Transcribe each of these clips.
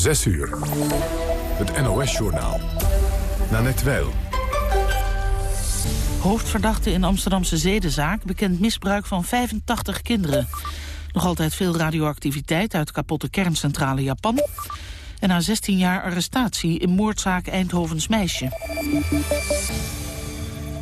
6 uur. Het NOS-journaal. Nanette Weil. Hoofdverdachte in Amsterdamse zedenzaak bekend misbruik van 85 kinderen. Nog altijd veel radioactiviteit uit kapotte kerncentrale Japan. En na 16 jaar arrestatie in moordzaak Eindhovens meisje.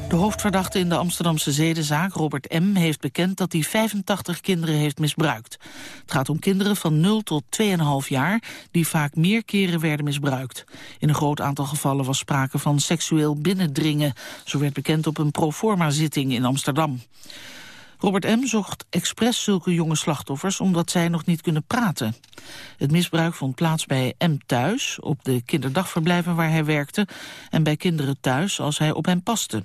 De hoofdverdachte in de Amsterdamse zedenzaak, Robert M., heeft bekend dat hij 85 kinderen heeft misbruikt. Het gaat om kinderen van 0 tot 2,5 jaar, die vaak meer keren werden misbruikt. In een groot aantal gevallen was sprake van seksueel binnendringen. Zo werd bekend op een proforma-zitting in Amsterdam. Robert M. zocht expres zulke jonge slachtoffers omdat zij nog niet kunnen praten. Het misbruik vond plaats bij M. thuis, op de kinderdagverblijven waar hij werkte... en bij kinderen thuis als hij op hen paste.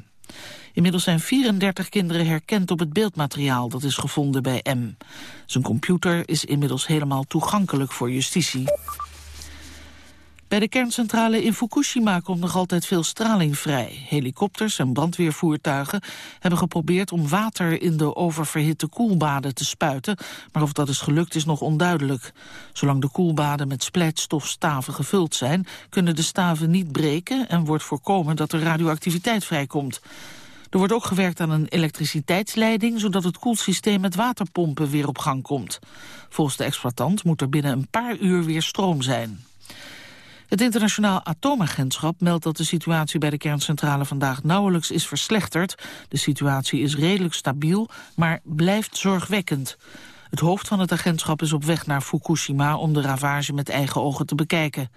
Inmiddels zijn 34 kinderen herkend op het beeldmateriaal dat is gevonden bij M. Zijn computer is inmiddels helemaal toegankelijk voor justitie. Bij de kerncentrale in Fukushima komt nog altijd veel straling vrij. Helikopters en brandweervoertuigen hebben geprobeerd om water in de oververhitte koelbaden te spuiten, maar of dat is gelukt is nog onduidelijk. Zolang de koelbaden met splijtstofstaven gevuld zijn, kunnen de staven niet breken en wordt voorkomen dat er radioactiviteit vrijkomt. Er wordt ook gewerkt aan een elektriciteitsleiding... zodat het koelsysteem met waterpompen weer op gang komt. Volgens de exploitant moet er binnen een paar uur weer stroom zijn. Het internationaal atoomagentschap meldt dat de situatie bij de kerncentrale vandaag nauwelijks is verslechterd. De situatie is redelijk stabiel, maar blijft zorgwekkend. Het hoofd van het agentschap is op weg naar Fukushima om de ravage met eigen ogen te bekijken.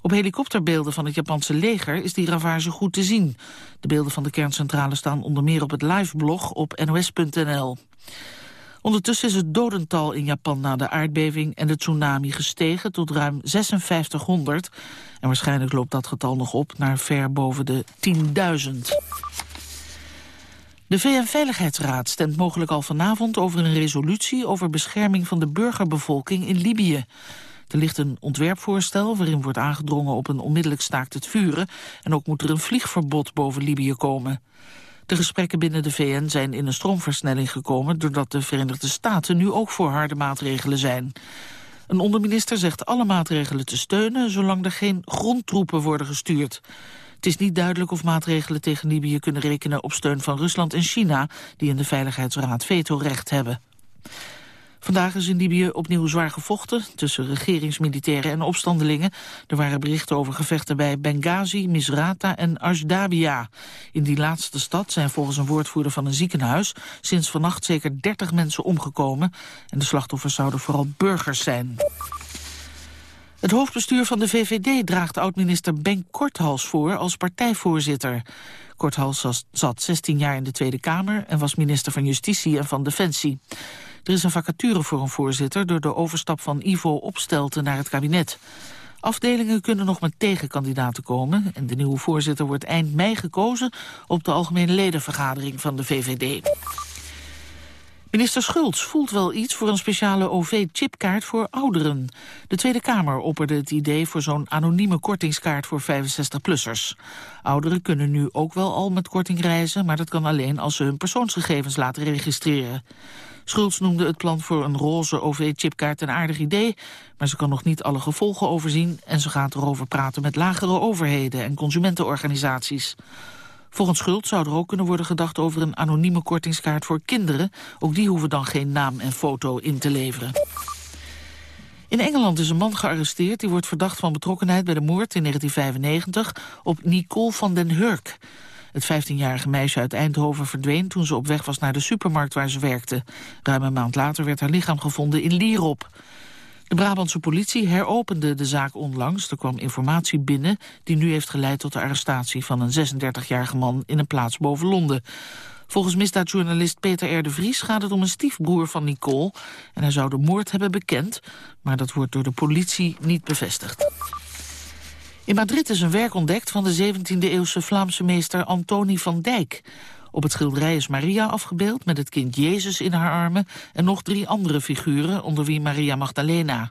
Op helikopterbeelden van het Japanse leger is die ravage goed te zien. De beelden van de kerncentrale staan onder meer op het liveblog op nos.nl. Ondertussen is het dodental in Japan na de aardbeving en de tsunami gestegen tot ruim 5600. En waarschijnlijk loopt dat getal nog op naar ver boven de 10.000. De VN-veiligheidsraad stemt mogelijk al vanavond over een resolutie over bescherming van de burgerbevolking in Libië. Er ligt een ontwerpvoorstel waarin wordt aangedrongen op een onmiddellijk staakt het vuren en ook moet er een vliegverbod boven Libië komen. De gesprekken binnen de VN zijn in een stroomversnelling gekomen... doordat de Verenigde Staten nu ook voor harde maatregelen zijn. Een onderminister zegt alle maatregelen te steunen... zolang er geen grondtroepen worden gestuurd. Het is niet duidelijk of maatregelen tegen Libië kunnen rekenen... op steun van Rusland en China, die in de Veiligheidsraad vetorecht hebben. Vandaag is in Libië opnieuw zwaar gevochten tussen regeringsmilitairen en opstandelingen. Er waren berichten over gevechten bij Benghazi, Misrata en Ashdabia. In die laatste stad zijn volgens een woordvoerder van een ziekenhuis sinds vannacht zeker 30 mensen omgekomen. En de slachtoffers zouden vooral burgers zijn. Het hoofdbestuur van de VVD draagt oud-minister Benk Korthals voor als partijvoorzitter. Korthals zat 16 jaar in de Tweede Kamer en was minister van Justitie en van Defensie. Er is een vacature voor een voorzitter door de overstap van Ivo Opstelten naar het kabinet. Afdelingen kunnen nog met tegenkandidaten komen... en de nieuwe voorzitter wordt eind mei gekozen... op de algemene ledenvergadering van de VVD. Minister Schultz voelt wel iets voor een speciale OV-chipkaart voor ouderen. De Tweede Kamer opperde het idee voor zo'n anonieme kortingskaart voor 65-plussers. Ouderen kunnen nu ook wel al met korting reizen, maar dat kan alleen als ze hun persoonsgegevens laten registreren. Schultz noemde het plan voor een roze OV-chipkaart een aardig idee... maar ze kan nog niet alle gevolgen overzien... en ze gaat erover praten met lagere overheden en consumentenorganisaties. Volgens Schultz zou er ook kunnen worden gedacht over een anonieme kortingskaart voor kinderen. Ook die hoeven dan geen naam en foto in te leveren. In Engeland is een man gearresteerd die wordt verdacht van betrokkenheid bij de moord in 1995 op Nicole van den Hurk. Het 15-jarige meisje uit Eindhoven verdween toen ze op weg was naar de supermarkt waar ze werkte. Ruim een maand later werd haar lichaam gevonden in Lierop. De Brabantse politie heropende de zaak onlangs. Er kwam informatie binnen die nu heeft geleid tot de arrestatie van een 36-jarige man in een plaats boven Londen. Volgens misdaadjournalist Peter R. de Vries gaat het om een stiefbroer van Nicole. En hij zou de moord hebben bekend, maar dat wordt door de politie niet bevestigd. In Madrid is een werk ontdekt van de 17e-eeuwse Vlaamse meester Antoni van Dijk. Op het schilderij is Maria afgebeeld met het kind Jezus in haar armen... en nog drie andere figuren, onder wie Maria Magdalena.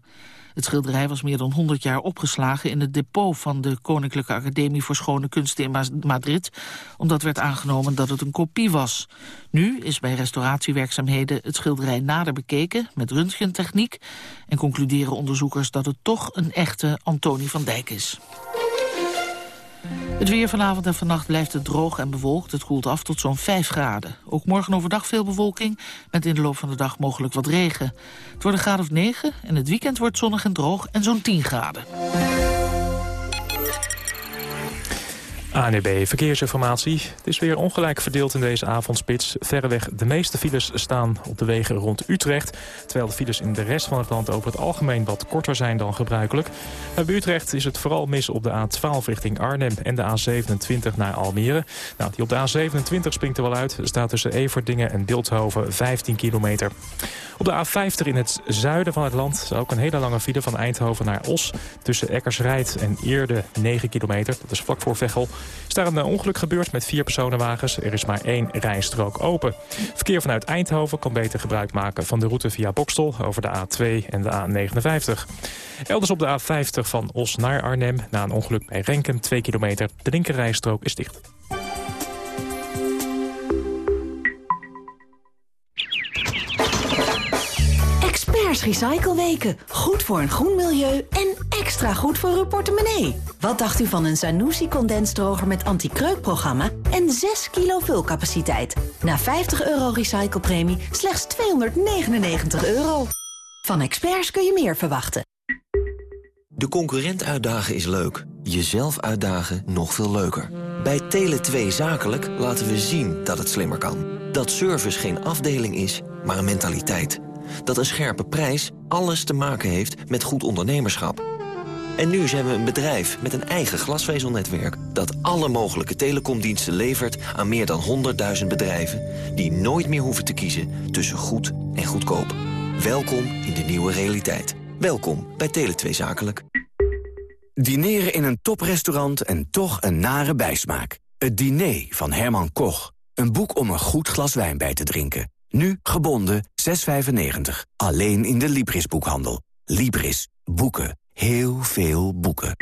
Het schilderij was meer dan 100 jaar opgeslagen in het depot van de Koninklijke Academie voor Schone Kunsten in Madrid, omdat werd aangenomen dat het een kopie was. Nu is bij restauratiewerkzaamheden het schilderij nader bekeken met röntgentechniek en concluderen onderzoekers dat het toch een echte Antonie van Dijk is. Het weer vanavond en vannacht blijft het droog en bewolkt. Het koelt af tot zo'n 5 graden. Ook morgen overdag veel bewolking, met in de loop van de dag mogelijk wat regen. Het wordt een graad of 9 en het weekend wordt zonnig en droog en zo'n 10 graden. ANB e Verkeersinformatie. Het is weer ongelijk verdeeld in deze avondspits. Verreweg de meeste files staan op de wegen rond Utrecht... terwijl de files in de rest van het land over het algemeen wat korter zijn dan gebruikelijk. bij Utrecht is het vooral mis op de A12 richting Arnhem en de A27 naar Almere. Nou, die op de A27 springt er wel uit. Staat tussen Everdingen en Beeldhoven 15 kilometer. Op de A50 in het zuiden van het land ook een hele lange file van Eindhoven naar Os... tussen Eckersrijd en Eerde 9 kilometer. Dat is vlak voor Veghel. Is daar een eh, ongeluk gebeurd met vier personenwagens. Er is maar één rijstrook open. Verkeer vanuit Eindhoven kan beter gebruik maken van de route via Bokstel... over de A2 en de A59. Elders op de A50 van Os naar Arnhem. Na een ongeluk bij Renken 2 kilometer. De linkerrijstrook is dicht. Experts Recycleweken. Goed voor een groen milieu en extra goed voor uw portemonnee. Wat dacht u van een Zanussi condensdroger met anti-kreukprogramma en 6 kilo vulcapaciteit? Na 50 euro recyclepremie slechts 299 euro. Van experts kun je meer verwachten. De concurrent uitdagen is leuk. Jezelf uitdagen nog veel leuker. Bij Tele2 Zakelijk laten we zien dat het slimmer kan. Dat service geen afdeling is, maar een mentaliteit dat een scherpe prijs alles te maken heeft met goed ondernemerschap. En nu zijn we een bedrijf met een eigen glasvezelnetwerk... dat alle mogelijke telecomdiensten levert aan meer dan 100.000 bedrijven... die nooit meer hoeven te kiezen tussen goed en goedkoop. Welkom in de nieuwe realiteit. Welkom bij Tele2 Zakelijk. Dineren in een toprestaurant en toch een nare bijsmaak. Het diner van Herman Koch. Een boek om een goed glas wijn bij te drinken. Nu gebonden 6,95. Alleen in de Libris-boekhandel. Libris. Boeken. Heel veel boeken.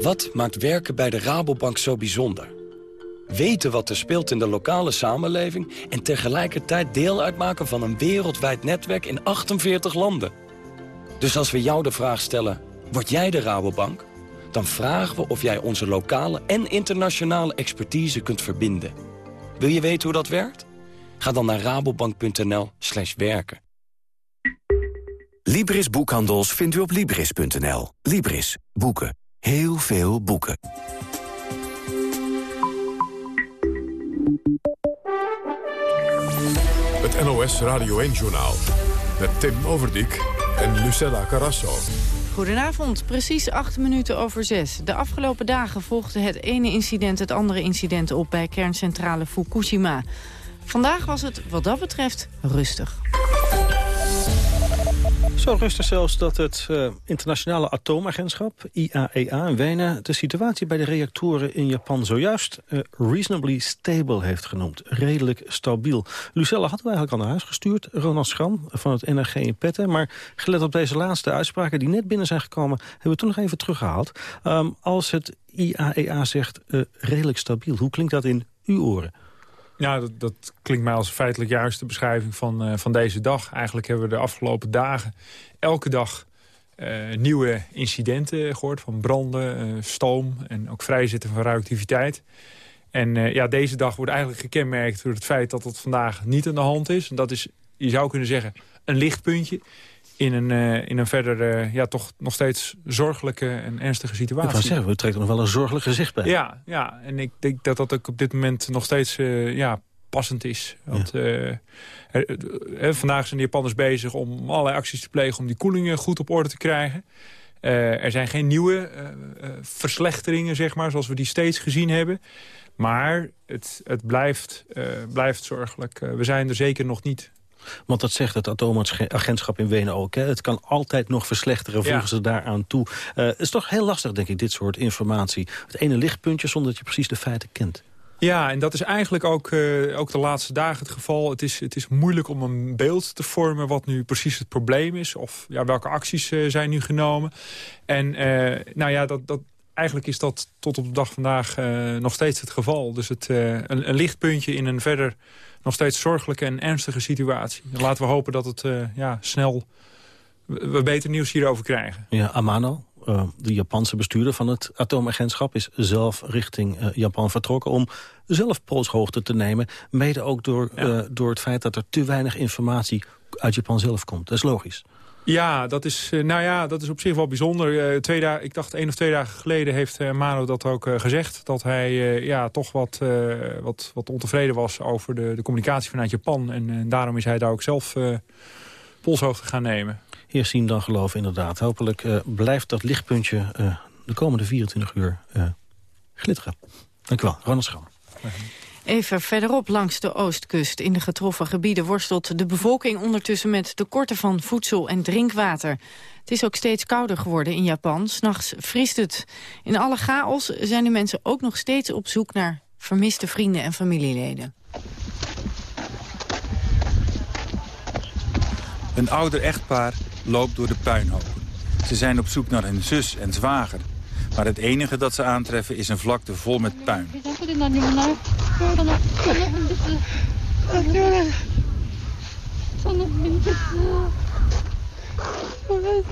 Wat maakt werken bij de Rabobank zo bijzonder? Weten wat er speelt in de lokale samenleving... en tegelijkertijd deel uitmaken van een wereldwijd netwerk in 48 landen. Dus als we jou de vraag stellen, word jij de Rabobank? Dan vragen we of jij onze lokale en internationale expertise kunt verbinden. Wil je weten hoe dat werkt? Ga dan naar rabobank.nl slash werken. Libris Boekhandels vindt u op Libris.nl. Libris. Boeken. Heel veel boeken. Het NOS Radio 1-journaal. Met Tim Overdijk en Lucella Carasso. Goedenavond, precies acht minuten over zes. De afgelopen dagen volgde het ene incident het andere incident op bij kerncentrale Fukushima. Vandaag was het wat dat betreft rustig. Zo rustig zelfs dat het uh, internationale atoomagentschap, IAEA e in Wenen... de situatie bij de reactoren in Japan zojuist uh, reasonably stable heeft genoemd. Redelijk stabiel. Lucella hadden we eigenlijk al naar huis gestuurd. Ronald Schram van het NRG in Petten. Maar gelet op deze laatste uitspraken die net binnen zijn gekomen... hebben we toen nog even teruggehaald. Um, als het IAEA e zegt uh, redelijk stabiel, hoe klinkt dat in uw oren? Ja, dat, klinkt mij als feitelijk juiste beschrijving van, uh, van deze dag. Eigenlijk hebben we de afgelopen dagen elke dag uh, nieuwe incidenten gehoord. Van branden, uh, stoom en ook vrijzetten van radioactiviteit. En ja, deze dag wordt eigenlijk gekenmerkt door het feit dat het vandaag niet aan de hand is. En dat is, je zou kunnen zeggen, een lichtpuntje in een, uh, in een verder uh, ja, toch nog steeds zorgelijke en ernstige situatie. Ik wou zeggen, we trekken nog wel een zorgelijk gezicht bij. Ja, ja, en ik denk dat dat ook op dit moment nog steeds uh, ja, passend is. Want ja. vandaag zijn de Japanners bezig om allerlei acties te plegen... om die koelingen goed op orde te krijgen. er zijn geen nieuwe verslechteringen, zeg maar, zoals we die steeds gezien hebben. Maar het, het blijft, blijft zorgelijk. we zijn er zeker nog niet. Want dat zegt het atoomagentschap in Wenen ook. Hè? Het kan altijd nog verslechteren, voegen ja. ze daaraan toe. Uh, het is toch heel lastig, denk ik, dit soort informatie. Het ene lichtpuntje zonder dat je precies de feiten kent. Ja, en dat is eigenlijk ook, uh, ook de laatste dagen het geval. Het is, het is moeilijk om een beeld te vormen wat nu precies het probleem is. Of ja, welke acties uh, zijn nu genomen. En nou ja, dat, dat, eigenlijk is dat tot op de dag vandaag nog steeds het geval. Dus het, een, een lichtpuntje in een verder nog steeds zorgelijke en ernstige situatie. laten we hopen dat het ja, snel we beter nieuws hierover krijgen. Ja, Amano, uh, de Japanse bestuurder van het atoomagentschap... is zelf richting uh, Japan vertrokken om zelf polshoogte te nemen. Mede ook door, ja. door het feit dat er te weinig informatie uit Japan zelf komt. Dat is logisch. Ja, dat is, nou ja, dat is op zich wel bijzonder. twee dagen, ik dacht één of twee dagen geleden heeft Mano dat ook gezegd. Dat hij ja, toch wat, wat, wat ontevreden was over de, de communicatie vanuit Japan. En, en daarom is hij daar ook zelf polshoogte gaan nemen. Eerst zien dan geloven, inderdaad. Hopelijk uh, blijft dat lichtpuntje uh, de komende 24 uur uh, glitteren. Dank u wel, Ronald Schoon. Even verderop langs de oostkust in de getroffen gebieden... worstelt de bevolking ondertussen met tekorten van voedsel en drinkwater. Het is ook steeds kouder geworden in Japan. S'nachts vriest het. In alle chaos zijn de mensen ook nog steeds op zoek naar vermiste vrienden en familieleden. Een ouder echtpaar loopt door de puinhopen. Ze zijn op zoek naar hun zus en zwager. Maar het enige dat ze aantreffen is een vlakte vol met puin.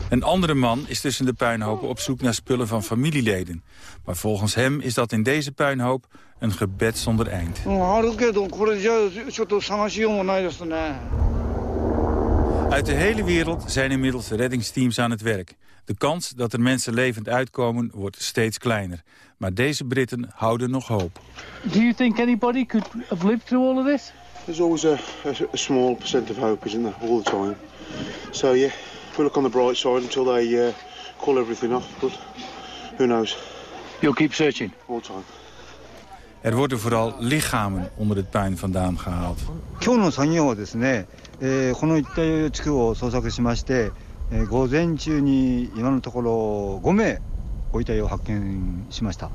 Een andere man is tussen de puinhopen op zoek naar spullen van familieleden. Maar volgens hem is dat in deze puinhoop een gebed zonder eind. Uit de hele wereld zijn inmiddels reddingsteams aan het werk. De kans dat er mensen levend uitkomen wordt steeds kleiner. Maar deze Britten houden nog hoop. Do you think anybody could have lived through all of this? There's always a, a, small percent of hope, isn't there, all the time. So yeah, we look on the bright side until they uh, call everything off. But who knows? You'll keep searching? All time. Er worden vooral lichamen onder het puin vandaan gehaald. えー、この一帯地区を捜索しまして、 えー、午前中に今のところ5名ご遺体を発見しました。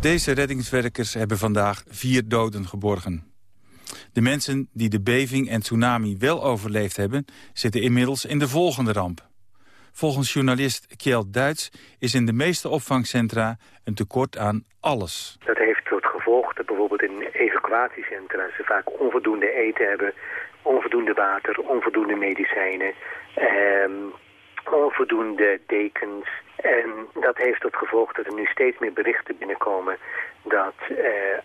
Deze reddingswerkers hebben vandaag vier doden geborgen. De mensen die de beving en tsunami wel overleefd hebben... zitten inmiddels in de volgende ramp. Volgens journalist Kjeld Duits is in de meeste opvangcentra een tekort aan alles. Dat heeft tot gevolg dat bijvoorbeeld in evacuatiecentra... ze vaak onvoldoende eten hebben, onvoldoende water, onvoldoende medicijnen, eh, onvoldoende dekens. En dat heeft tot gevolg dat er nu steeds meer berichten binnenkomen dat eh,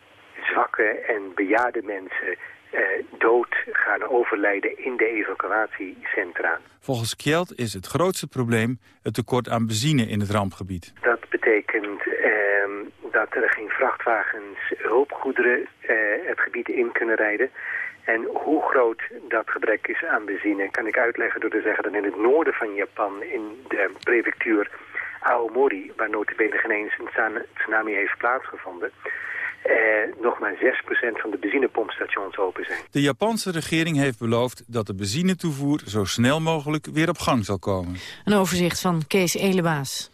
zwakke en bejaarde mensen eh, dood gaan overlijden in de evacuatiecentra. Volgens Kjeld is het grootste probleem het tekort aan benzine in het rampgebied. Dat betekent ehm, dat er geen vrachtwagens hulpgoederen eh, het gebied in kunnen rijden. En hoe groot dat gebrek is aan benzine kan ik uitleggen door te zeggen dat in het noorden van Japan, in de prefectuur Aomori, waar notabene geen eens een tsunami heeft plaatsgevonden, eh, nog maar 6% van de benzinepompstations open zijn. De Japanse regering heeft beloofd dat de benzinetoevoer zo snel mogelijk weer op gang zal komen. Een overzicht van Kees Elebaas.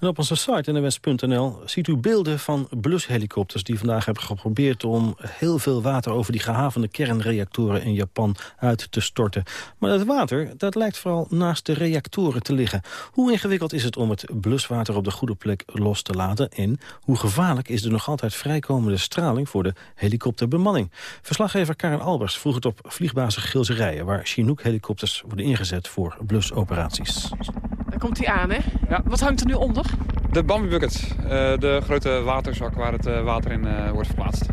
En op onze site nws.nl ziet u beelden van blushelikopters... die vandaag hebben geprobeerd om heel veel water... over die gehavende kernreactoren in Japan uit te storten. Maar dat water dat lijkt vooral naast de reactoren te liggen. Hoe ingewikkeld is het om het bluswater op de goede plek los te laten? En hoe gevaarlijk is de nog altijd vrijkomende straling... voor de helikopterbemanning? Verslaggever Karen Albers vroeg het op vliegbasis Gilserijen... waar Chinook-helikopters worden ingezet voor blusoperaties. Komt hij aan, hè? Ja. Wat hangt er nu onder? De Bambi Bucket, uh, de grote waterzak waar het uh, water in uh, wordt verplaatst.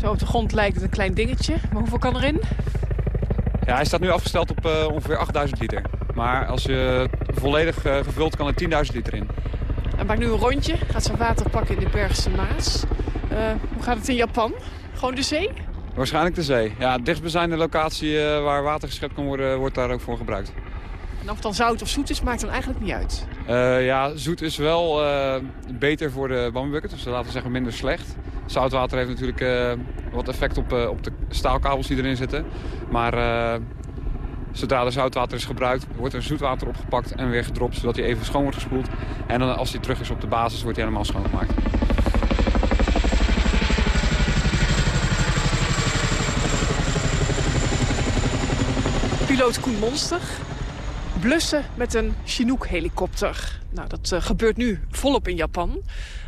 Zo op de grond lijkt het een klein dingetje, maar hoeveel kan erin? Ja, hij staat nu afgesteld op ongeveer 8000 liter. Maar als je volledig gevuld kan er 10.000 liter in. Hij maakt nu een rondje, gaat zijn water pakken in de Bergse Maas. hoe gaat het in Japan? Gewoon de zee? Waarschijnlijk de zee. Ja, dichtstbijzijnde locatie waar water geschept kan worden, wordt daar ook voor gebruikt. En of het dan zout of zoet is, maakt dan eigenlijk niet uit? Eh, ja, zoet is wel eh, beter voor de bambucket, dus laten we zeggen minder slecht. Zoutwater heeft natuurlijk eh, wat effect op, op de staalkabels die erin zitten. Maar zodra er zoutwater is gebruikt, wordt er zoetwater opgepakt en weer gedropt, zodat hij even schoon wordt gespoeld. En dan, als hij terug is op de basis, wordt hij helemaal schoongemaakt. Piloot Koen Monster, Blussen met een Chinook-helikopter. Nou, dat uh, gebeurt nu volop in Japan.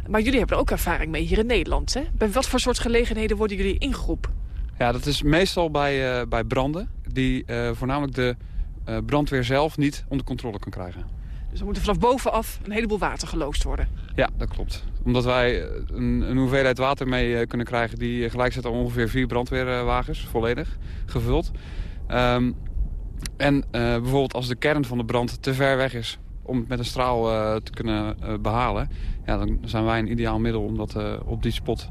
Maar jullie hebben er ook ervaring mee hier in Nederland, hè? Bij wat voor soort gelegenheden worden jullie ingeroepen? Ja, dat is meestal bij, uh, bij branden... die uh, voornamelijk de brandweer zelf niet onder controle kan krijgen. Dus er moet vanaf bovenaf een heleboel water geloosd worden? Ja, dat klopt. Omdat wij een, een hoeveelheid water mee kunnen krijgen... die gelijk zit aan ongeveer vier brandweerwagens, volledig gevuld. Um, en uh, bijvoorbeeld als de kern van de brand te ver weg is om het met een straal uh, te kunnen uh, behalen... Ja, dan zijn wij een ideaal middel om dat op die spot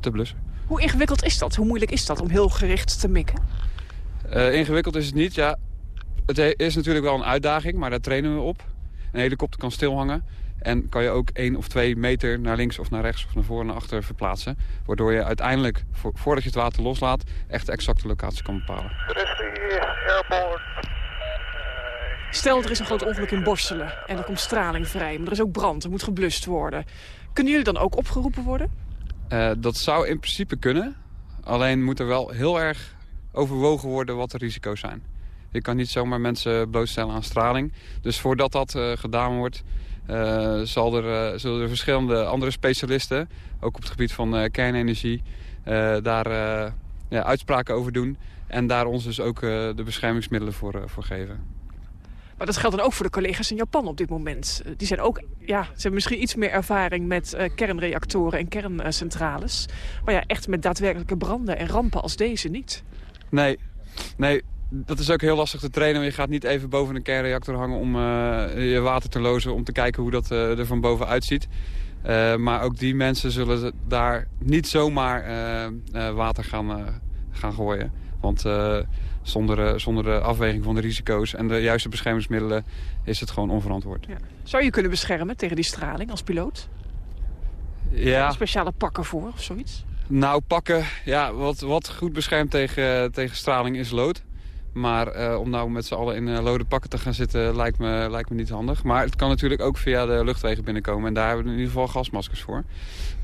te blussen. Hoe ingewikkeld is dat? Hoe moeilijk is dat om heel gericht te mikken? ingewikkeld is het niet, ja. Het is natuurlijk wel een uitdaging, maar daar trainen we op. Een helikopter kan stilhangen. En kan je ook één of twee meter naar links of naar rechts of naar voren en naar achter verplaatsen. Waardoor je uiteindelijk, voordat je het water loslaat, echt de exacte locatie kan bepalen. Stel, er is een groot ongeluk in Borstelen en er komt straling vrij. Maar er is ook brand, er moet geblust worden. Kunnen jullie dan ook opgeroepen worden? Uh, dat zou in principe kunnen. Alleen moet er wel heel erg overwogen worden wat de risico's zijn. Je kan niet zomaar mensen blootstellen aan straling. Dus voordat dat uh, gedaan wordt, zal er, uh, zullen er verschillende andere specialisten, ook op het gebied van uh, kernenergie, daar ja, uitspraken over doen. En daar ons dus ook de beschermingsmiddelen voor, voor geven. Maar dat geldt dan ook voor de collega's in Japan op dit moment. Die zijn ook, ja, ze hebben misschien iets meer ervaring met kernreactoren en kerncentrales. Maar ja, echt met daadwerkelijke branden en rampen als deze niet. Nee, nee dat is ook heel lastig te trainen. Want je gaat niet even boven een kernreactor hangen om uh, je water te lozen... om te kijken hoe dat uh, er van boven uitziet. Uh, maar ook die mensen zullen daar niet zomaar water gaan, gaan gooien. Want zonder, zonder de afweging van de risico's en de juiste beschermingsmiddelen... is het gewoon onverantwoord. Ja. Zou je kunnen beschermen tegen die straling als piloot? Ja. Speciale pakken voor of zoiets? Nou, pakken, ja, wat, wat goed beschermt tegen, tegen straling is lood. Maar uh, om nou met z'n allen in uh, lode pakken te gaan zitten lijkt me, lijkt me niet handig. Maar het kan natuurlijk ook via de luchtwegen binnenkomen. En daar hebben we in ieder geval gasmaskers voor.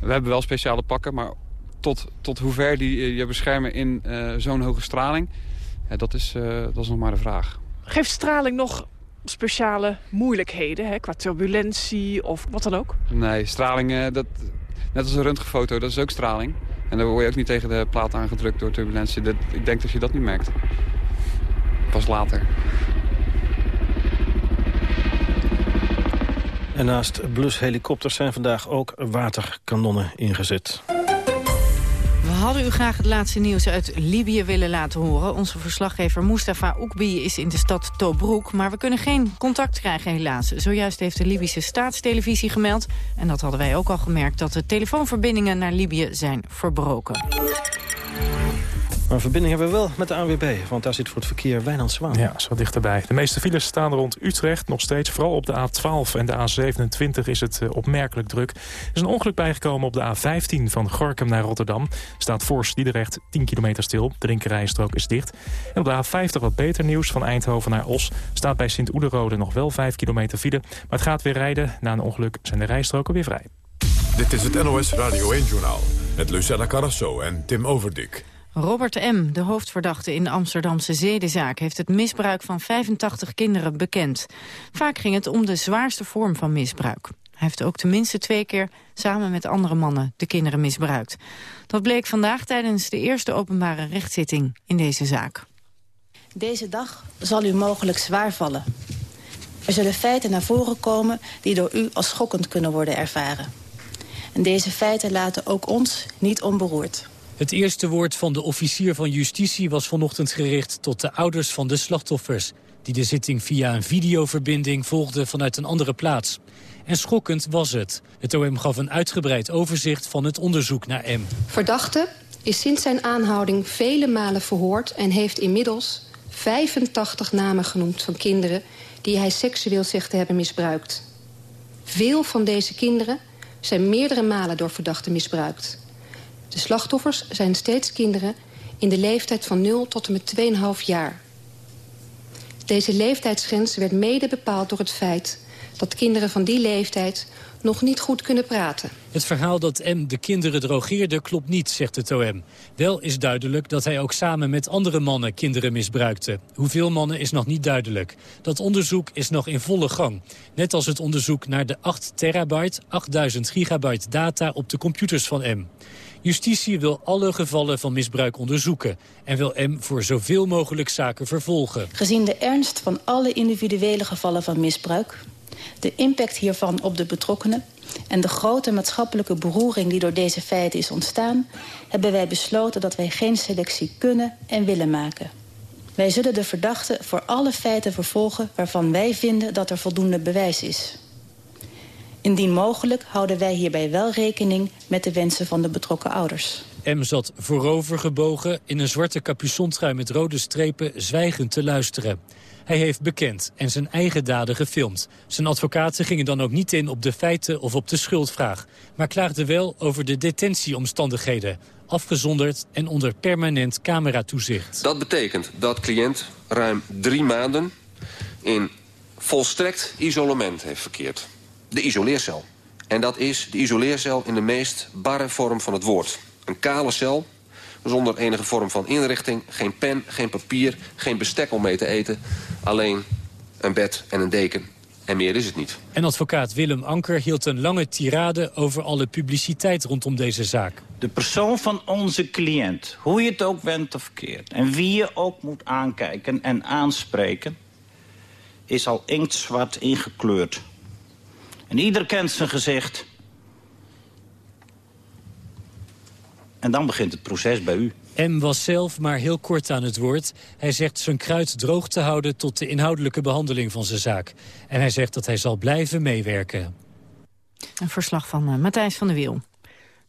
We hebben wel speciale pakken, maar tot, tot hoever die eh, je beschermen in uh, zo'n hoge straling... dat, is, dat is nog maar de vraag. Geeft straling nog speciale moeilijkheden hè, qua turbulentie of wat dan ook? Nee, straling, dat, net als een röntgenfoto, dat is ook straling. En dan word je ook niet tegen de plaat aangedrukt door turbulentie. Dat, ik denk dat je dat niet merkt pas later. En naast blushelikopters zijn vandaag ook waterkanonnen ingezet. We hadden u graag het laatste nieuws uit Libië willen laten horen. Onze verslaggever Mustafa Oekbi is in de stad Tobruk... maar we kunnen geen contact krijgen helaas. Zojuist heeft de Libische staatstelevisie gemeld... en dat hadden wij ook al gemerkt... dat de telefoonverbindingen naar Libië zijn verbroken. Maar een verbinding hebben we wel met de ANWB, want daar zit voor het verkeer Wijnand Zwaan. Ja, zo dichterbij. De meeste files staan rond Utrecht nog steeds. Vooral op de A12 en de A27 is het uh, opmerkelijk druk. Er is een ongeluk bijgekomen op de A15 van Gorkum naar Rotterdam. Staat voor Sliedrecht 10 kilometer stil. De linkerrijstrook is dicht. En op de A50 wat beter nieuws van Eindhoven naar Os. Staat bij Sint-Oederode nog wel 5 kilometer file. Maar het gaat weer rijden. Na een ongeluk zijn de rijstroken weer vrij. Dit is het NOS Radio 1-journaal met Lucella Carrasso en Tim Overdik. Robert M., de hoofdverdachte in de Amsterdamse zedenzaak... heeft het misbruik van 85 kinderen bekend. Vaak ging het om de zwaarste vorm van misbruik. Hij heeft ook tenminste twee keer samen met andere mannen de kinderen misbruikt. Dat bleek vandaag tijdens de eerste openbare rechtszitting in deze zaak. Deze dag zal u mogelijk zwaar vallen. Er zullen feiten naar voren komen die door u als schokkend kunnen worden ervaren. En deze feiten laten ook ons niet onberoerd. Het eerste woord van de officier van justitie was vanochtend gericht tot de ouders van de slachtoffers, die de zitting via een videoverbinding volgden vanuit een andere plaats. En schokkend was het. Het OM gaf een uitgebreid overzicht van het onderzoek naar M. Verdachte is sinds zijn aanhouding vele malen verhoord... en heeft inmiddels 85 namen genoemd van kinderen... die hij seksueel zegt te hebben misbruikt. Veel van deze kinderen zijn meerdere malen door verdachten misbruikt. De slachtoffers zijn steeds kinderen in de leeftijd van 0 tot en met 2,5 jaar. Deze leeftijdsgrens werd mede bepaald door het feit dat kinderen van die leeftijd nog niet goed kunnen praten. Het verhaal dat M de kinderen drogeerde klopt niet, zegt het OM. Wel is duidelijk dat hij ook samen met andere mannen kinderen misbruikte. Hoeveel mannen is nog niet duidelijk. Dat onderzoek is nog in volle gang. Net als het onderzoek naar de 8 terabyte, 8000 gigabyte data op de computers van M. Justitie wil alle gevallen van misbruik onderzoeken... en wil M voor zoveel mogelijk zaken vervolgen. Gezien de ernst van alle individuele gevallen van misbruik... de impact hiervan op de betrokkenen... en de grote maatschappelijke beroering die door deze feiten is ontstaan... hebben wij besloten dat wij geen selectie kunnen en willen maken. Wij zullen de verdachte voor alle feiten vervolgen... waarvan wij vinden dat er voldoende bewijs is. Indien mogelijk houden wij hierbij wel rekening met de wensen van de betrokken ouders. M zat voorovergebogen in een zwarte capuchontrui met rode strepen zwijgend te luisteren. Hij heeft bekend en zijn eigen daden gefilmd. Zijn advocaten gingen dan ook niet in op de feiten of op de schuldvraag... maar klaagden wel over de detentieomstandigheden. Afgezonderd en onder permanent cameratoezicht. Dat betekent dat cliënt ruim drie maanden in volstrekt isolement heeft verkeerd de isoleercel. En dat is de isoleercel in de meest barre vorm van het woord. Een kale cel, zonder enige vorm van inrichting. Geen pen, geen papier, geen bestek om mee te eten. Alleen een bed en een deken. En meer is het niet. En advocaat Willem Anker hield een lange tirade over alle publiciteit rondom deze zaak. De persoon van onze cliënt, hoe je het ook wendt of keert... en wie je ook moet aankijken en aanspreken... is al inktzwart ingekleurd. En ieder kent zijn gezicht. En dan begint het proces bij u. M was zelf maar heel kort aan het woord. Hij zegt zijn kruid droog te houden tot de inhoudelijke behandeling van zijn zaak. En hij zegt dat hij zal blijven meewerken. Een verslag van uh, Matthijs van der Wiel.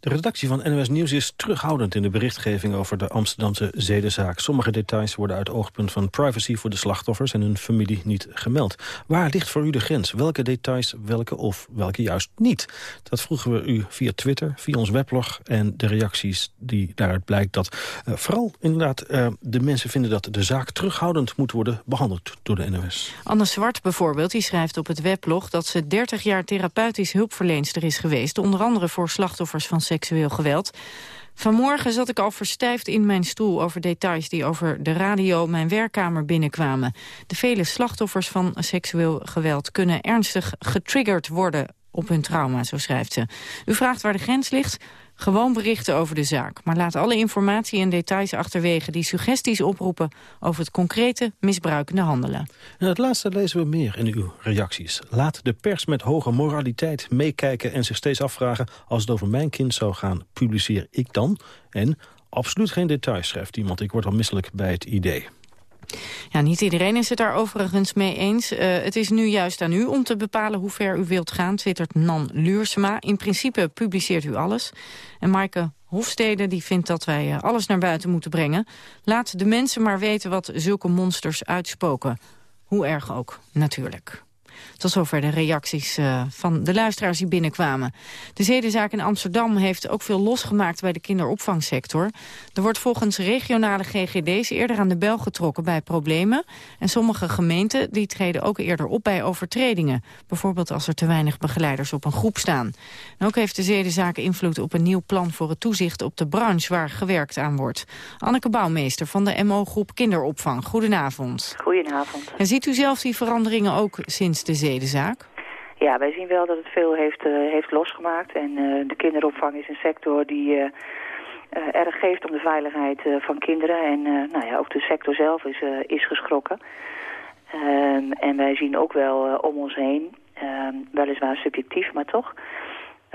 De redactie van NOS Nieuws is terughoudend in de berichtgeving over de Amsterdamse zedenzaak. Sommige details worden uit oogpunt van privacy voor de slachtoffers en hun familie niet gemeld. Waar ligt voor u de grens? Welke details, welke of welke juist niet? Dat vroegen we u via Twitter, via ons weblog en de reacties die daaruit blijkt dat uh, vooral inderdaad uh, de mensen vinden dat de zaak terughoudend moet worden behandeld door de NOS. Anne Zwart bijvoorbeeld, die schrijft op het weblog dat ze 30 jaar therapeutisch hulpverleenster is geweest, onder andere voor slachtoffers van seksueel geweld. Vanmorgen zat ik al verstijfd in mijn stoel over details die over de radio mijn werkkamer binnenkwamen. De vele slachtoffers van seksueel geweld kunnen ernstig getriggerd worden op hun trauma, zo schrijft ze. U vraagt waar de grens ligt? Gewoon berichten over de zaak. Maar laat alle informatie en details achterwege die suggesties oproepen over het concrete misbruikende handelen. En het laatste lezen we meer in uw reacties. Laat de pers met hoge moraliteit meekijken en zich steeds afvragen... als het over mijn kind zou gaan, publiceer ik dan? En absoluut geen details, schrijft iemand. Ik word al misselijk bij het idee. Ja, niet iedereen is het daar overigens mee eens. Uh, het is nu juist aan u om te bepalen hoe ver u wilt gaan, twittert Nan Luursema. In principe publiceert u alles. En Maaike Hofstede die vindt dat wij uh, alles naar buiten moeten brengen. Laat de mensen maar weten wat zulke monsters uitspoken. Hoe erg ook, natuurlijk. Tot zover de reacties uh, van de luisteraars die binnenkwamen. De zedenzaak in Amsterdam heeft ook veel losgemaakt bij de kinderopvangsector. Er wordt volgens regionale GGD's eerder aan de bel getrokken bij problemen. En sommige gemeenten die treden ook eerder op bij overtredingen. Bijvoorbeeld als er te weinig begeleiders op een groep staan. En ook heeft de zedenzaak invloed op een nieuw plan voor het toezicht op de branche waar gewerkt aan wordt. Anneke Bouwmeester van de MO-groep Kinderopvang. Goedenavond. Goedenavond. En ziet u zelf die veranderingen ook sinds de zedenzaak? Ja, wij zien wel dat het veel heeft, uh, heeft losgemaakt. En uh, de kinderopvang is een sector die uh, erg geeft om de veiligheid van kinderen. En nou ja, ook de sector zelf is, is geschrokken. Ehm, en wij zien ook wel om ons heen, ehm, weliswaar subjectief, maar toch...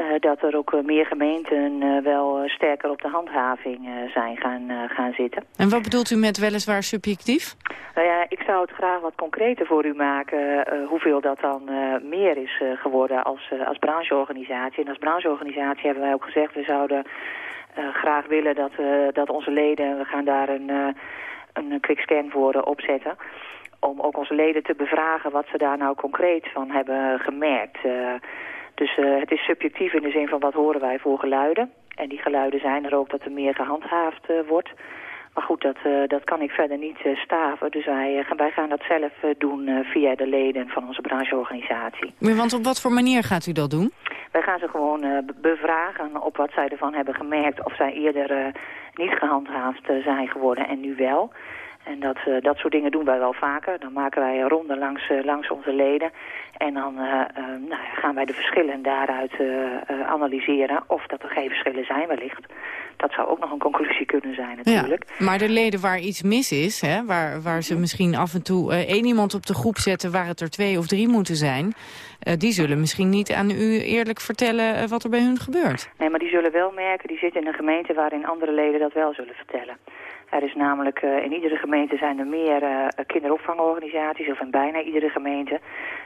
Uh, dat er ook uh, meer gemeenten uh, wel sterker op de handhaving zijn gaan, gaan zitten. En wat bedoelt u met weliswaar subjectief? Nou ja, ik zou het graag wat concreter voor u maken hoeveel dat dan meer is geworden als, als brancheorganisatie. En als brancheorganisatie hebben wij ook gezegd, we zouden graag willen dat, dat onze leden, we gaan daar een, een quick scan voor opzetten om ook onze leden te bevragen wat ze daar nou concreet van hebben gemerkt. Dus uh, het is subjectief in de zin van wat horen wij voor geluiden. En die geluiden zijn er ook dat er meer gehandhaafd uh, wordt. Maar goed, dat, uh, dat kan ik verder niet staven. Dus wij, wij gaan dat zelf doen via de leden van onze brancheorganisatie. Maar want op wat voor manier gaat u dat doen? Wij gaan ze gewoon bevragen op wat zij ervan hebben gemerkt... of zij eerder niet gehandhaafd zijn geworden en nu wel... En dat, uh, dat soort dingen doen wij wel vaker. Dan maken wij een ronde langs, uh, langs onze leden. En dan uh, nou, gaan wij de verschillen daaruit analyseren. Of dat er geen verschillen zijn wellicht. Dat zou ook nog een conclusie kunnen zijn natuurlijk. Ja, maar de leden waar iets mis is, hè, waar, waar ze misschien af en toe één iemand op de groep zetten... waar het er twee of drie moeten zijn... die zullen misschien niet aan u eerlijk vertellen wat er bij hun gebeurt. Nee, maar die zullen wel merken, die zitten in een gemeente... waarin andere leden dat wel zullen vertellen. Er is namelijk uh, in iedere gemeente zijn er meer uh, kinderopvangorganisaties, of in bijna iedere gemeente.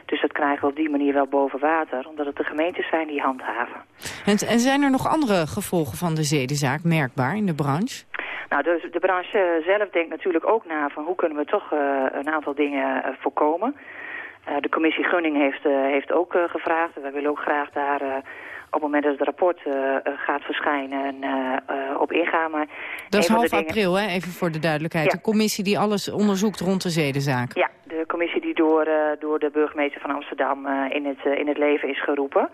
Dus dat krijgen we op die manier wel boven water, omdat het de gemeentes zijn die handhaven. En, en zijn er nog andere gevolgen van de zedenzaak merkbaar in de branche? Nou, de, de branche zelf denkt natuurlijk ook na van hoe kunnen we toch uh, een aantal dingen voorkomen. de commissie Gunning heeft, heeft ook gevraagd, en wij willen ook graag daar op het moment dat het rapport uh, gaat verschijnen uh, op ingaan. Maar dat is half april, hè? even voor de duidelijkheid. De commissie die alles onderzoekt rond de zedenzaak. Ja, de commissie die door, door de burgemeester van Amsterdam in, het, in het leven is geroepen.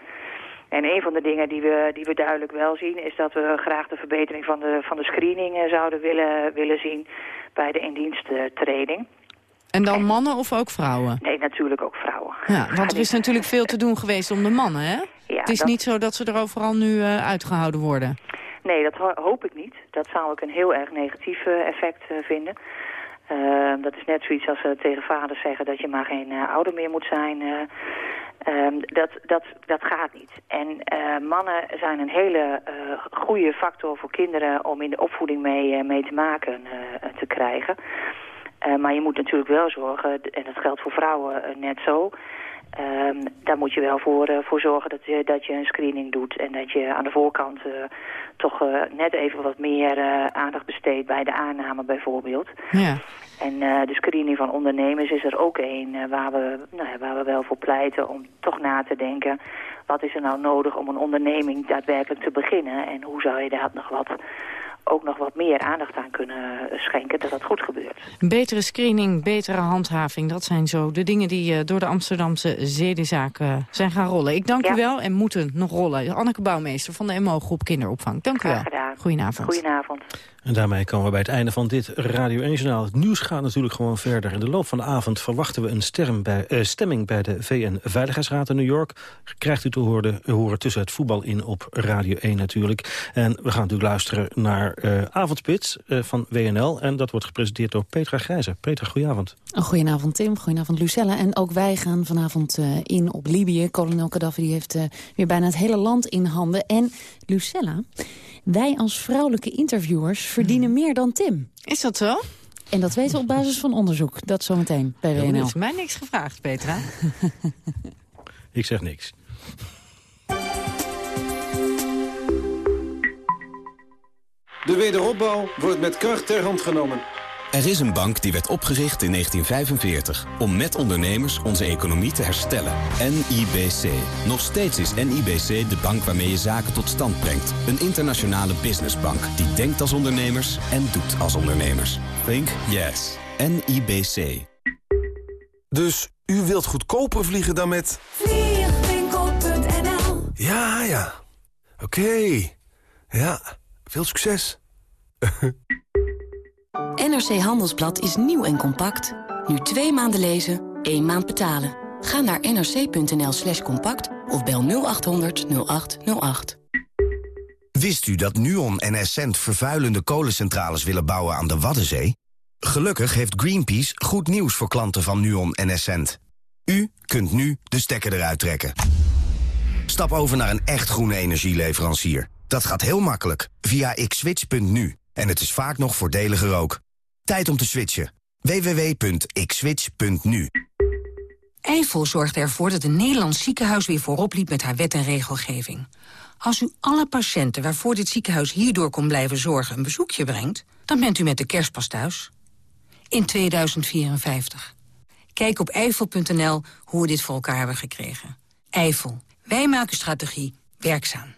En een van de dingen die we, die we duidelijk wel zien... is dat we graag de verbetering van de, van de screening zouden willen, willen zien... bij de indiensttreding. En dan mannen of ook vrouwen? Nee, natuurlijk ook vrouwen. Ja, want er is natuurlijk veel te doen geweest om de mannen, hè? Ja, het is niet zo dat ze er overal nu uh, uitgehouden worden. Nee, dat ho hoop ik niet. Dat zou ik een heel erg negatief uh, effect uh, vinden. Ehm, dat is net zoiets als ze tegen vaders zeggen dat je maar geen ouder meer moet zijn. Ehm, dat, dat, dat gaat niet. En mannen zijn een hele goede factor voor kinderen om in de opvoeding mee, mee te maken te krijgen. maar je moet natuurlijk wel zorgen, en dat geldt voor vrouwen net zo... Um, daar moet je wel voor, uh, voor zorgen dat je, dat je een screening doet. En dat je aan de voorkant uh, toch uh, net even wat meer aandacht besteedt bij de aanname bijvoorbeeld. Ja. En de screening van ondernemers is er ook een waar, we, nou ja, waar we wel voor pleiten om toch na te denken... wat is er nou nodig om een onderneming daadwerkelijk te beginnen... en hoe zou je daar nog wat ook nog wat meer aandacht aan kunnen schenken dat dat goed gebeurt. Betere screening, betere handhaving, dat zijn zo de dingen die uh, door de Amsterdamse zedenzaak uh, zijn gaan rollen. Ik dank ja. u wel en moeten nog rollen. Anneke Bouwmeester van de MO-groep Kinderopvang. Dank Graag u wel. Gedaan. Goedenavond. Goedenavond. En daarmee komen we bij het einde van dit Radio 1-journaal. Het nieuws gaat natuurlijk gewoon verder. In de loop van de avond verwachten we een bij, uh, stemming bij de VN-veiligheidsraad in New York. Krijgt u te horen, horen tussen het voetbal in op Radio 1 natuurlijk. En we gaan natuurlijk luisteren naar uh, Avondspits uh, van WNL. En dat wordt gepresenteerd door Petra Grijzer. Petra, goedenavond. Goedenavond Tim, goedenavond Lucelle. En ook wij gaan vanavond in op Libië. Kolonel Gaddafi die heeft weer bijna het hele land in handen. En Lucella... Wij als vrouwelijke interviewers verdienen meer dan Tim. Is dat zo? En dat weten we op basis van onderzoek. Dat zometeen bij WNL. Je hebt mij niks gevraagd, Petra. Ik zeg niks. De wederopbouw wordt met kracht ter hand genomen. Er is een bank die werd opgericht in 1945 om met ondernemers onze economie te herstellen. NIBC. Nog steeds is NIBC de bank waarmee je zaken tot stand brengt. Een internationale businessbank die denkt als ondernemers en doet als ondernemers. Think yes. NIBC. Dus u wilt goedkoper vliegen dan met... Vliegwinkel.nl Ja, ja. Oké. Okay. Ja, veel succes. NRC Handelsblad is nieuw en compact. Nu twee maanden lezen, één maand betalen. Ga naar nrc.nl slash compact of bel 0800 0808. Wist u dat Nuon en Essent vervuilende kolencentrales willen bouwen aan de Waddenzee? Gelukkig heeft Greenpeace goed nieuws voor klanten van Nuon en Essent. U kunt nu de stekker eruit trekken. Stap over naar een echt groene energieleverancier. Dat gaat heel makkelijk via xswitch.nu. En het is vaak nog voordeliger ook. Tijd om te switchen. www.xswitch.nu Eifel zorgt ervoor dat een Nederlands ziekenhuis weer voorop liep met haar wet en regelgeving. Als u alle patiënten waarvoor dit ziekenhuis hierdoor kon blijven zorgen een bezoekje brengt, dan bent u met de kerstpas thuis. In 2054. Kijk op eifel.nl hoe we dit voor elkaar hebben gekregen. Eifel. Wij maken strategie werkzaam.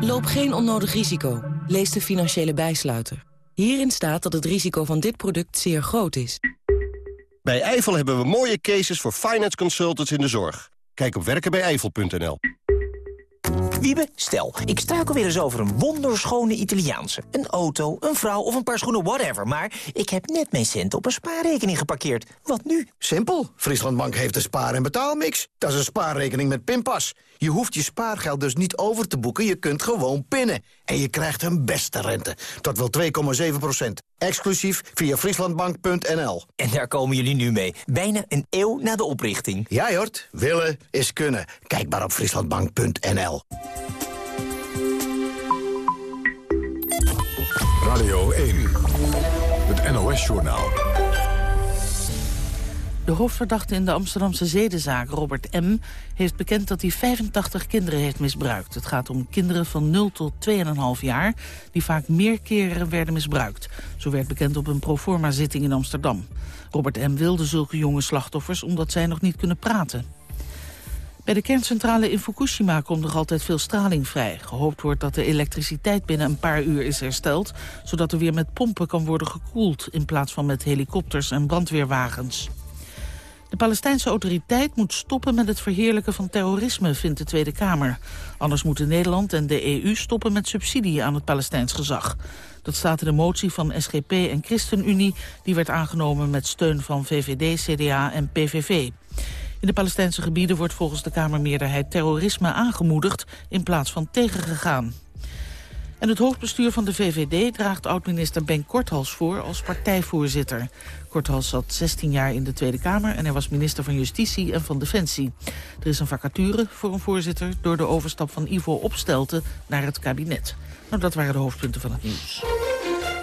Loop geen onnodig risico. Lees de financiële bijsluiter. Hierin staat dat het risico van dit product zeer groot is. Bij Eifel hebben we mooie cases voor finance consultants in de zorg. Kijk op werkenbijeifel.nl. Wiebe, stel, ik struikel weer eens over een wonderschone Italiaanse. Een auto, een vrouw of een paar schoenen, whatever. Maar ik heb net mijn centen op een spaarrekening geparkeerd. Wat nu? Simpel. Frieslandbank heeft een spaar- en betaalmix. Dat is een spaarrekening met pinpas. Je hoeft je spaargeld dus niet over te boeken. Je kunt gewoon pinnen. En je krijgt een beste rente. Tot wel 2,7 procent. Exclusief via frieslandbank.nl. En daar komen jullie nu mee. Bijna een eeuw na de oprichting. Ja, Jort. Willen is kunnen. Kijk maar op frieslandbank.nl. Radio 1. Het NOS-journaal. De hoofdverdachte in de Amsterdamse zedenzaak, Robert M., heeft bekend dat hij 85 kinderen heeft misbruikt. Het gaat om kinderen van 0 tot 2,5 jaar, die vaak meer keren werden misbruikt. Zo werd bekend op een proforma-zitting in Amsterdam. Robert M. wilde zulke jonge slachtoffers omdat zij nog niet kunnen praten. Bij de kerncentrale in Fukushima komt nog altijd veel straling vrij. Gehoopt wordt dat de elektriciteit binnen een paar uur is hersteld... zodat er weer met pompen kan worden gekoeld... in plaats van met helikopters en brandweerwagens. De Palestijnse autoriteit moet stoppen met het verheerlijken van terrorisme, vindt de Tweede Kamer. Anders moeten Nederland en de EU stoppen met subsidie aan het Palestijns gezag. Dat staat in de motie van SGP en ChristenUnie... die werd aangenomen met steun van VVD, CDA en PVV. In de Palestijnse gebieden wordt volgens de Kamermeerderheid terrorisme aangemoedigd in plaats van tegengegaan. En het hoofdbestuur van de VVD draagt oud-minister Ben Korthals voor als partijvoorzitter. Korthals zat 16 jaar in de Tweede Kamer en hij was minister van Justitie en van Defensie. Er is een vacature voor een voorzitter door de overstap van Ivo Opstelten naar het kabinet. Nou, dat waren de hoofdpunten van het nieuws.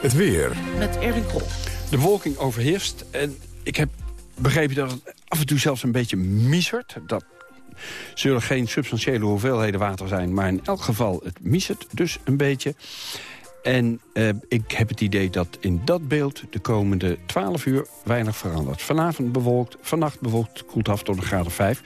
Het weer. Met Erwin Krol. De bewolking overheerst en ik heb begrepen dat het af en toe zelfs een beetje misert. Dat zullen geen substantiële hoeveelheden water zijn... maar in elk geval, het misert dus een beetje. En eh, ik heb het idee dat in dat beeld de komende 12 uur weinig verandert. Vanavond bewolkt, vannacht bewolkt, koelt af tot een graad of 5.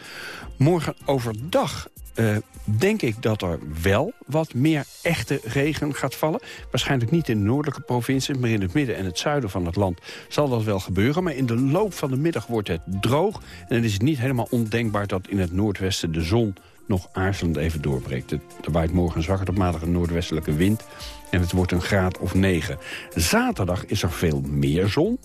Morgen overdag uh, denk ik dat er wel wat meer echte regen gaat vallen. Waarschijnlijk niet in de noordelijke provincies, maar in het midden en het zuiden van het land zal dat wel gebeuren. Maar in de loop van de middag wordt het droog. En dan is het niet helemaal ondenkbaar dat in het noordwesten de zon nog aarzelend even doorbreekt. Er waait morgen een zwakke tot matige noordwestelijke wind. En het wordt een graad of 9. Zaterdag is er veel meer zon.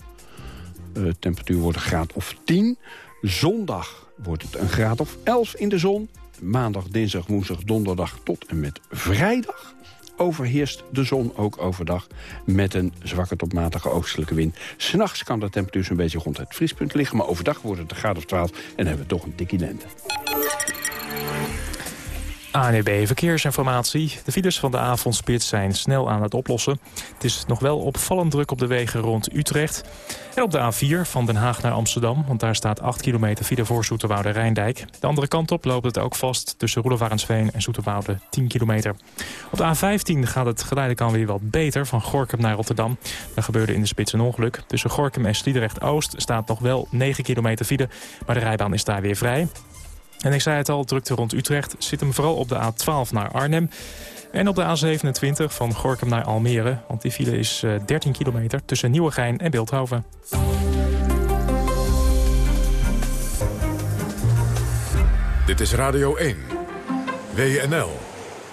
De uh, temperatuur wordt een graad of 10. Zondag wordt het een graad of 11 in de zon maandag, dinsdag, woensdag, donderdag tot en met vrijdag overheerst de zon ook overdag met een zwakke tot matige oostelijke wind. S'nachts kan de temperatuur zo'n beetje rond het vriespunt liggen... maar overdag wordt het een graad of 12 en hebben we toch een tikkie lente. ANEB Verkeersinformatie. De files van de avondspits zijn snel aan het oplossen. Het is nog wel opvallend druk op de wegen rond Utrecht. En op de A4 van Den Haag naar Amsterdam. Want daar staat 8 kilometer file voor Zoeterwoude Rijndijk. De andere kant op loopt het ook vast tussen Roelevarensveen en Zoeterwoude 10 kilometer. Op de A15 gaat het geleidelijk aan weer wat beter van Gorkum naar Rotterdam. Daar gebeurde in de spits een ongeluk. Tussen Gorkum en Sliedrecht-Oost staat nog wel 9 kilometer file. Maar de rijbaan is daar weer vrij. En ik zei het al, drukte rond Utrecht zit hem vooral op de A12 naar Arnhem. En op de A27 van Gorkum naar Almere. Want die file is 13 kilometer tussen Nieuwegein en Beeldhoven. Dit is Radio 1. WNL.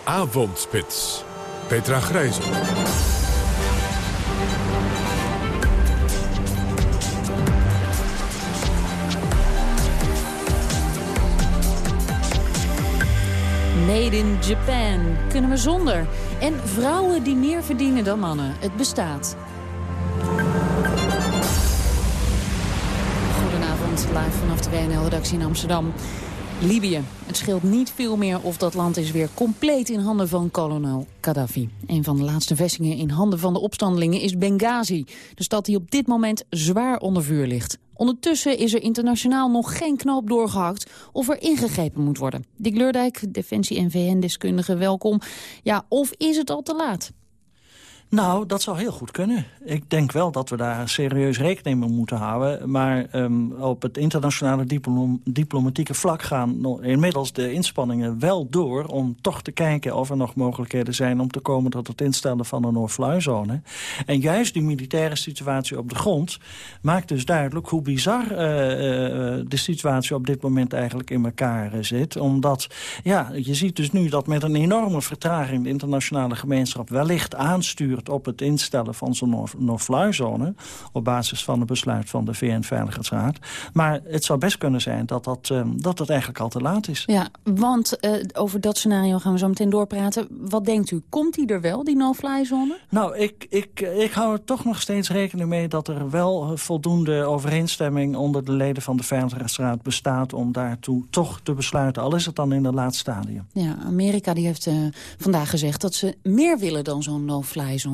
Avondspits. Petra Grijzen. Made in Japan. Kunnen we zonder. En vrouwen die meer verdienen dan mannen. Het bestaat. Goedenavond, live vanaf de WNL-redactie in Amsterdam. Libië. Het scheelt niet veel meer of dat land is weer compleet in handen van kolonel Gaddafi. Een van de laatste vestingen in handen van de opstandelingen is Benghazi. De stad die op dit moment zwaar onder vuur ligt. Ondertussen is er internationaal nog geen knoop doorgehakt of er ingegrepen moet worden. Dick Leurdijk, Defensie- en VN-deskundige, welkom. Ja, of is het al te laat? Nou, dat zou heel goed kunnen. Ik denk wel dat we daar serieus rekening mee moeten houden. Maar um, op het internationale diplom diplomatieke vlak gaan inmiddels de inspanningen wel door... om toch te kijken of er nog mogelijkheden zijn om te komen tot het instellen van een no-fly-zone. En juist die militaire situatie op de grond maakt dus duidelijk hoe bizar uh, uh, de situatie op dit moment eigenlijk in elkaar zit. Omdat, ja, je ziet dus nu dat met een enorme vertraging de internationale gemeenschap wellicht aanstuurt op het instellen van zo'n no-fly-zone... op basis van het besluit van de VN-veiligheidsraad. Maar het zou best kunnen zijn dat dat, uh, dat het eigenlijk al te laat is. Ja, want uh, over dat scenario gaan we zo meteen doorpraten. Wat denkt u, komt die er wel, die no-fly-zone? Nou, ik, ik, ik hou er toch nog steeds rekening mee... dat er wel voldoende overeenstemming onder de leden van de Veiligheidsraad bestaat... om daartoe toch te besluiten, al is het dan in het laatste stadium. Ja, Amerika die heeft uh, vandaag gezegd dat ze meer willen dan zo'n no-fly-zone.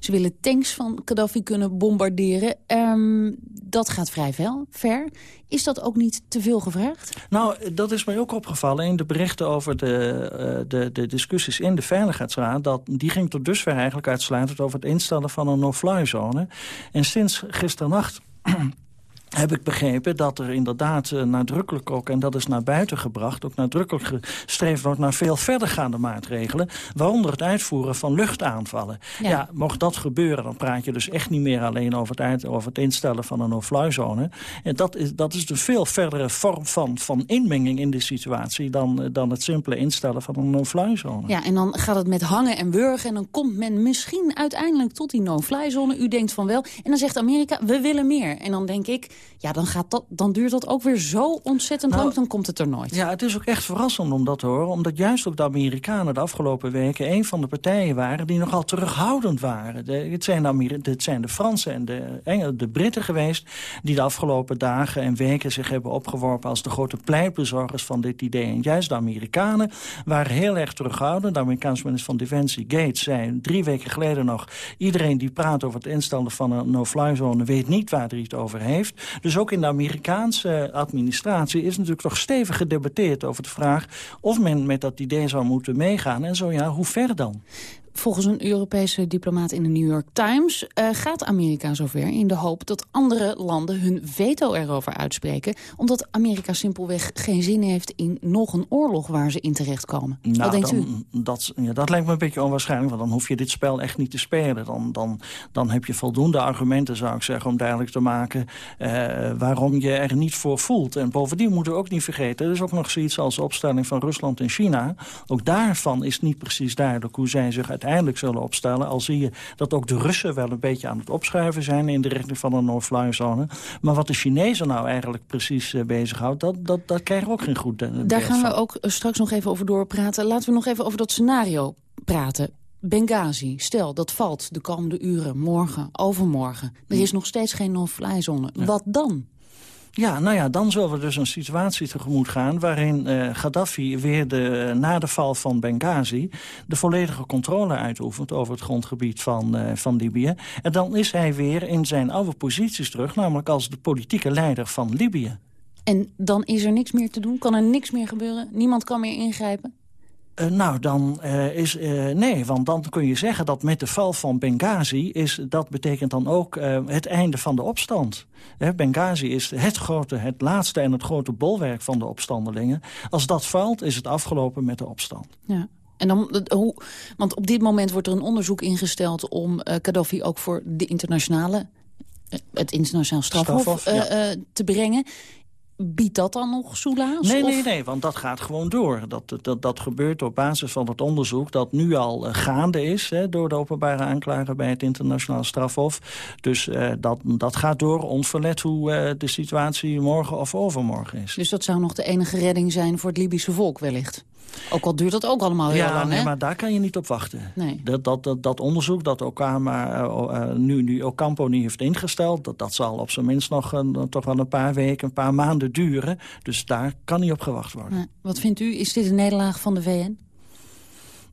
Ze willen tanks van Gaddafi kunnen bombarderen. Um, dat gaat vrij ver. Is dat ook niet te veel gevraagd? Nou, dat is mij ook opgevallen in de berichten over de, uh, de, de discussies in de Veiligheidsraad. Dat, die ging tot dusver eigenlijk uitsluitend over het instellen van een no-fly-zone. En sinds gisternacht heb ik begrepen dat er inderdaad uh, nadrukkelijk ook... en dat is naar buiten gebracht, ook nadrukkelijk gestreefd wordt... naar veel verdergaande maatregelen, waaronder het uitvoeren van luchtaanvallen. Ja. ja, mocht dat gebeuren, dan praat je dus echt niet meer alleen... over het, uit, over het instellen van een no-fly-zone. En dat is, dat is een veel verdere vorm van, van inmenging in de situatie... Dan, dan het simpele instellen van een no-fly-zone. Ja, en dan gaat het met hangen en wurgen... en dan komt men misschien uiteindelijk tot die no-fly-zone. U denkt van wel. En dan zegt Amerika, we willen meer. En dan denk ik ja, dan, gaat dat, dan duurt dat ook weer zo ontzettend nou, lang, dan komt het er nooit. Ja, het is ook echt verrassend om dat te horen. Omdat juist ook de Amerikanen de afgelopen weken... een van de partijen waren die nogal terughoudend waren. De, het, zijn de Ameri het zijn de Fransen en de, Engel, de Britten geweest... die de afgelopen dagen en weken zich hebben opgeworpen... als de grote pleitbezorgers van dit idee. En juist de Amerikanen waren heel erg terughoudend. De Amerikaanse minister van Defensie, Gates, zei drie weken geleden nog... iedereen die praat over het instellen van een no-fly-zone... weet niet waar hij het over heeft. Dus ook in de Amerikaanse administratie is natuurlijk toch stevig gedebatteerd over de vraag of men met dat idee zou moeten meegaan. En zo ja, hoe ver dan? Volgens een Europese diplomaat in de New York Times uh, gaat Amerika zover in de hoop dat andere landen hun veto erover uitspreken. Omdat Amerika simpelweg geen zin heeft in nog een oorlog waar ze in terechtkomen. Nou, Wat denkt dan, u? Dat, ja, dat lijkt me een beetje onwaarschijnlijk, want dan hoef je dit spel echt niet te spelen. Dan, dan, dan heb je voldoende argumenten, zou ik zeggen, om duidelijk te maken uh, waarom je er niet voor voelt. En bovendien moeten we ook niet vergeten, er is ook nog zoiets als de opstelling van Rusland en China. Ook daarvan is niet precies duidelijk hoe zij zich uiteindelijk uiteindelijk zullen opstellen. Al zie je dat ook de Russen wel een beetje aan het opschuiven zijn... in de richting van een no-fly-zone. Maar wat de Chinezen nou eigenlijk precies uh, bezighoudt... Dat, dat, dat krijgen we ook geen goed uh, Daar gaan we ook uh, straks nog even over doorpraten. Laten we nog even over dat scenario praten. Benghazi, stel, dat valt de komende uren, morgen, overmorgen. Er is nog steeds geen no-fly-zone. Ja. Wat dan? Ja, nou ja, dan zullen we dus een situatie tegemoet gaan... waarin uh, Gaddafi weer de, na de val van Benghazi... de volledige controle uitoefent over het grondgebied van, uh, van Libië. En dan is hij weer in zijn oude posities terug... namelijk als de politieke leider van Libië. En dan is er niks meer te doen? Kan er niks meer gebeuren? Niemand kan meer ingrijpen? Uh, nou, dan uh, is... Uh, nee, want dan kun je zeggen dat met de val van Benghazi... Is, dat betekent dan ook het einde van de opstand. Benghazi is het, grote, het laatste en het grote bolwerk van de opstandelingen. Als dat valt, is het afgelopen met de opstand. Ja. En dan, hoe, want op dit moment wordt er een onderzoek ingesteld... om Gaddafi ook voor de internationale het internationaal strafhof, strafhof ja. te brengen biedt dat dan nog soelaas? Nee, nee, nee, want dat gaat gewoon door. Dat, dat, dat gebeurt op basis van het onderzoek dat nu al uh, gaande is... Hè, door de openbare aanklager bij het internationaal strafhof. Dus uh, dat, dat gaat door, onverlet hoe uh, de situatie morgen of overmorgen is. Dus dat zou nog de enige redding zijn voor het Libische volk wellicht? Ook al duurt dat ook allemaal heel ja, lang, nee, hè? maar daar kan je niet op wachten. Nee. Dat, dat, dat, dat onderzoek dat Okama uh, nu, nu Ocampo niet heeft ingesteld... Dat, dat zal op zijn minst nog een, toch wel een paar weken, een paar maanden duren. Dus daar kan niet op gewacht worden. Wat vindt u? Is dit een nederlaag van de VN?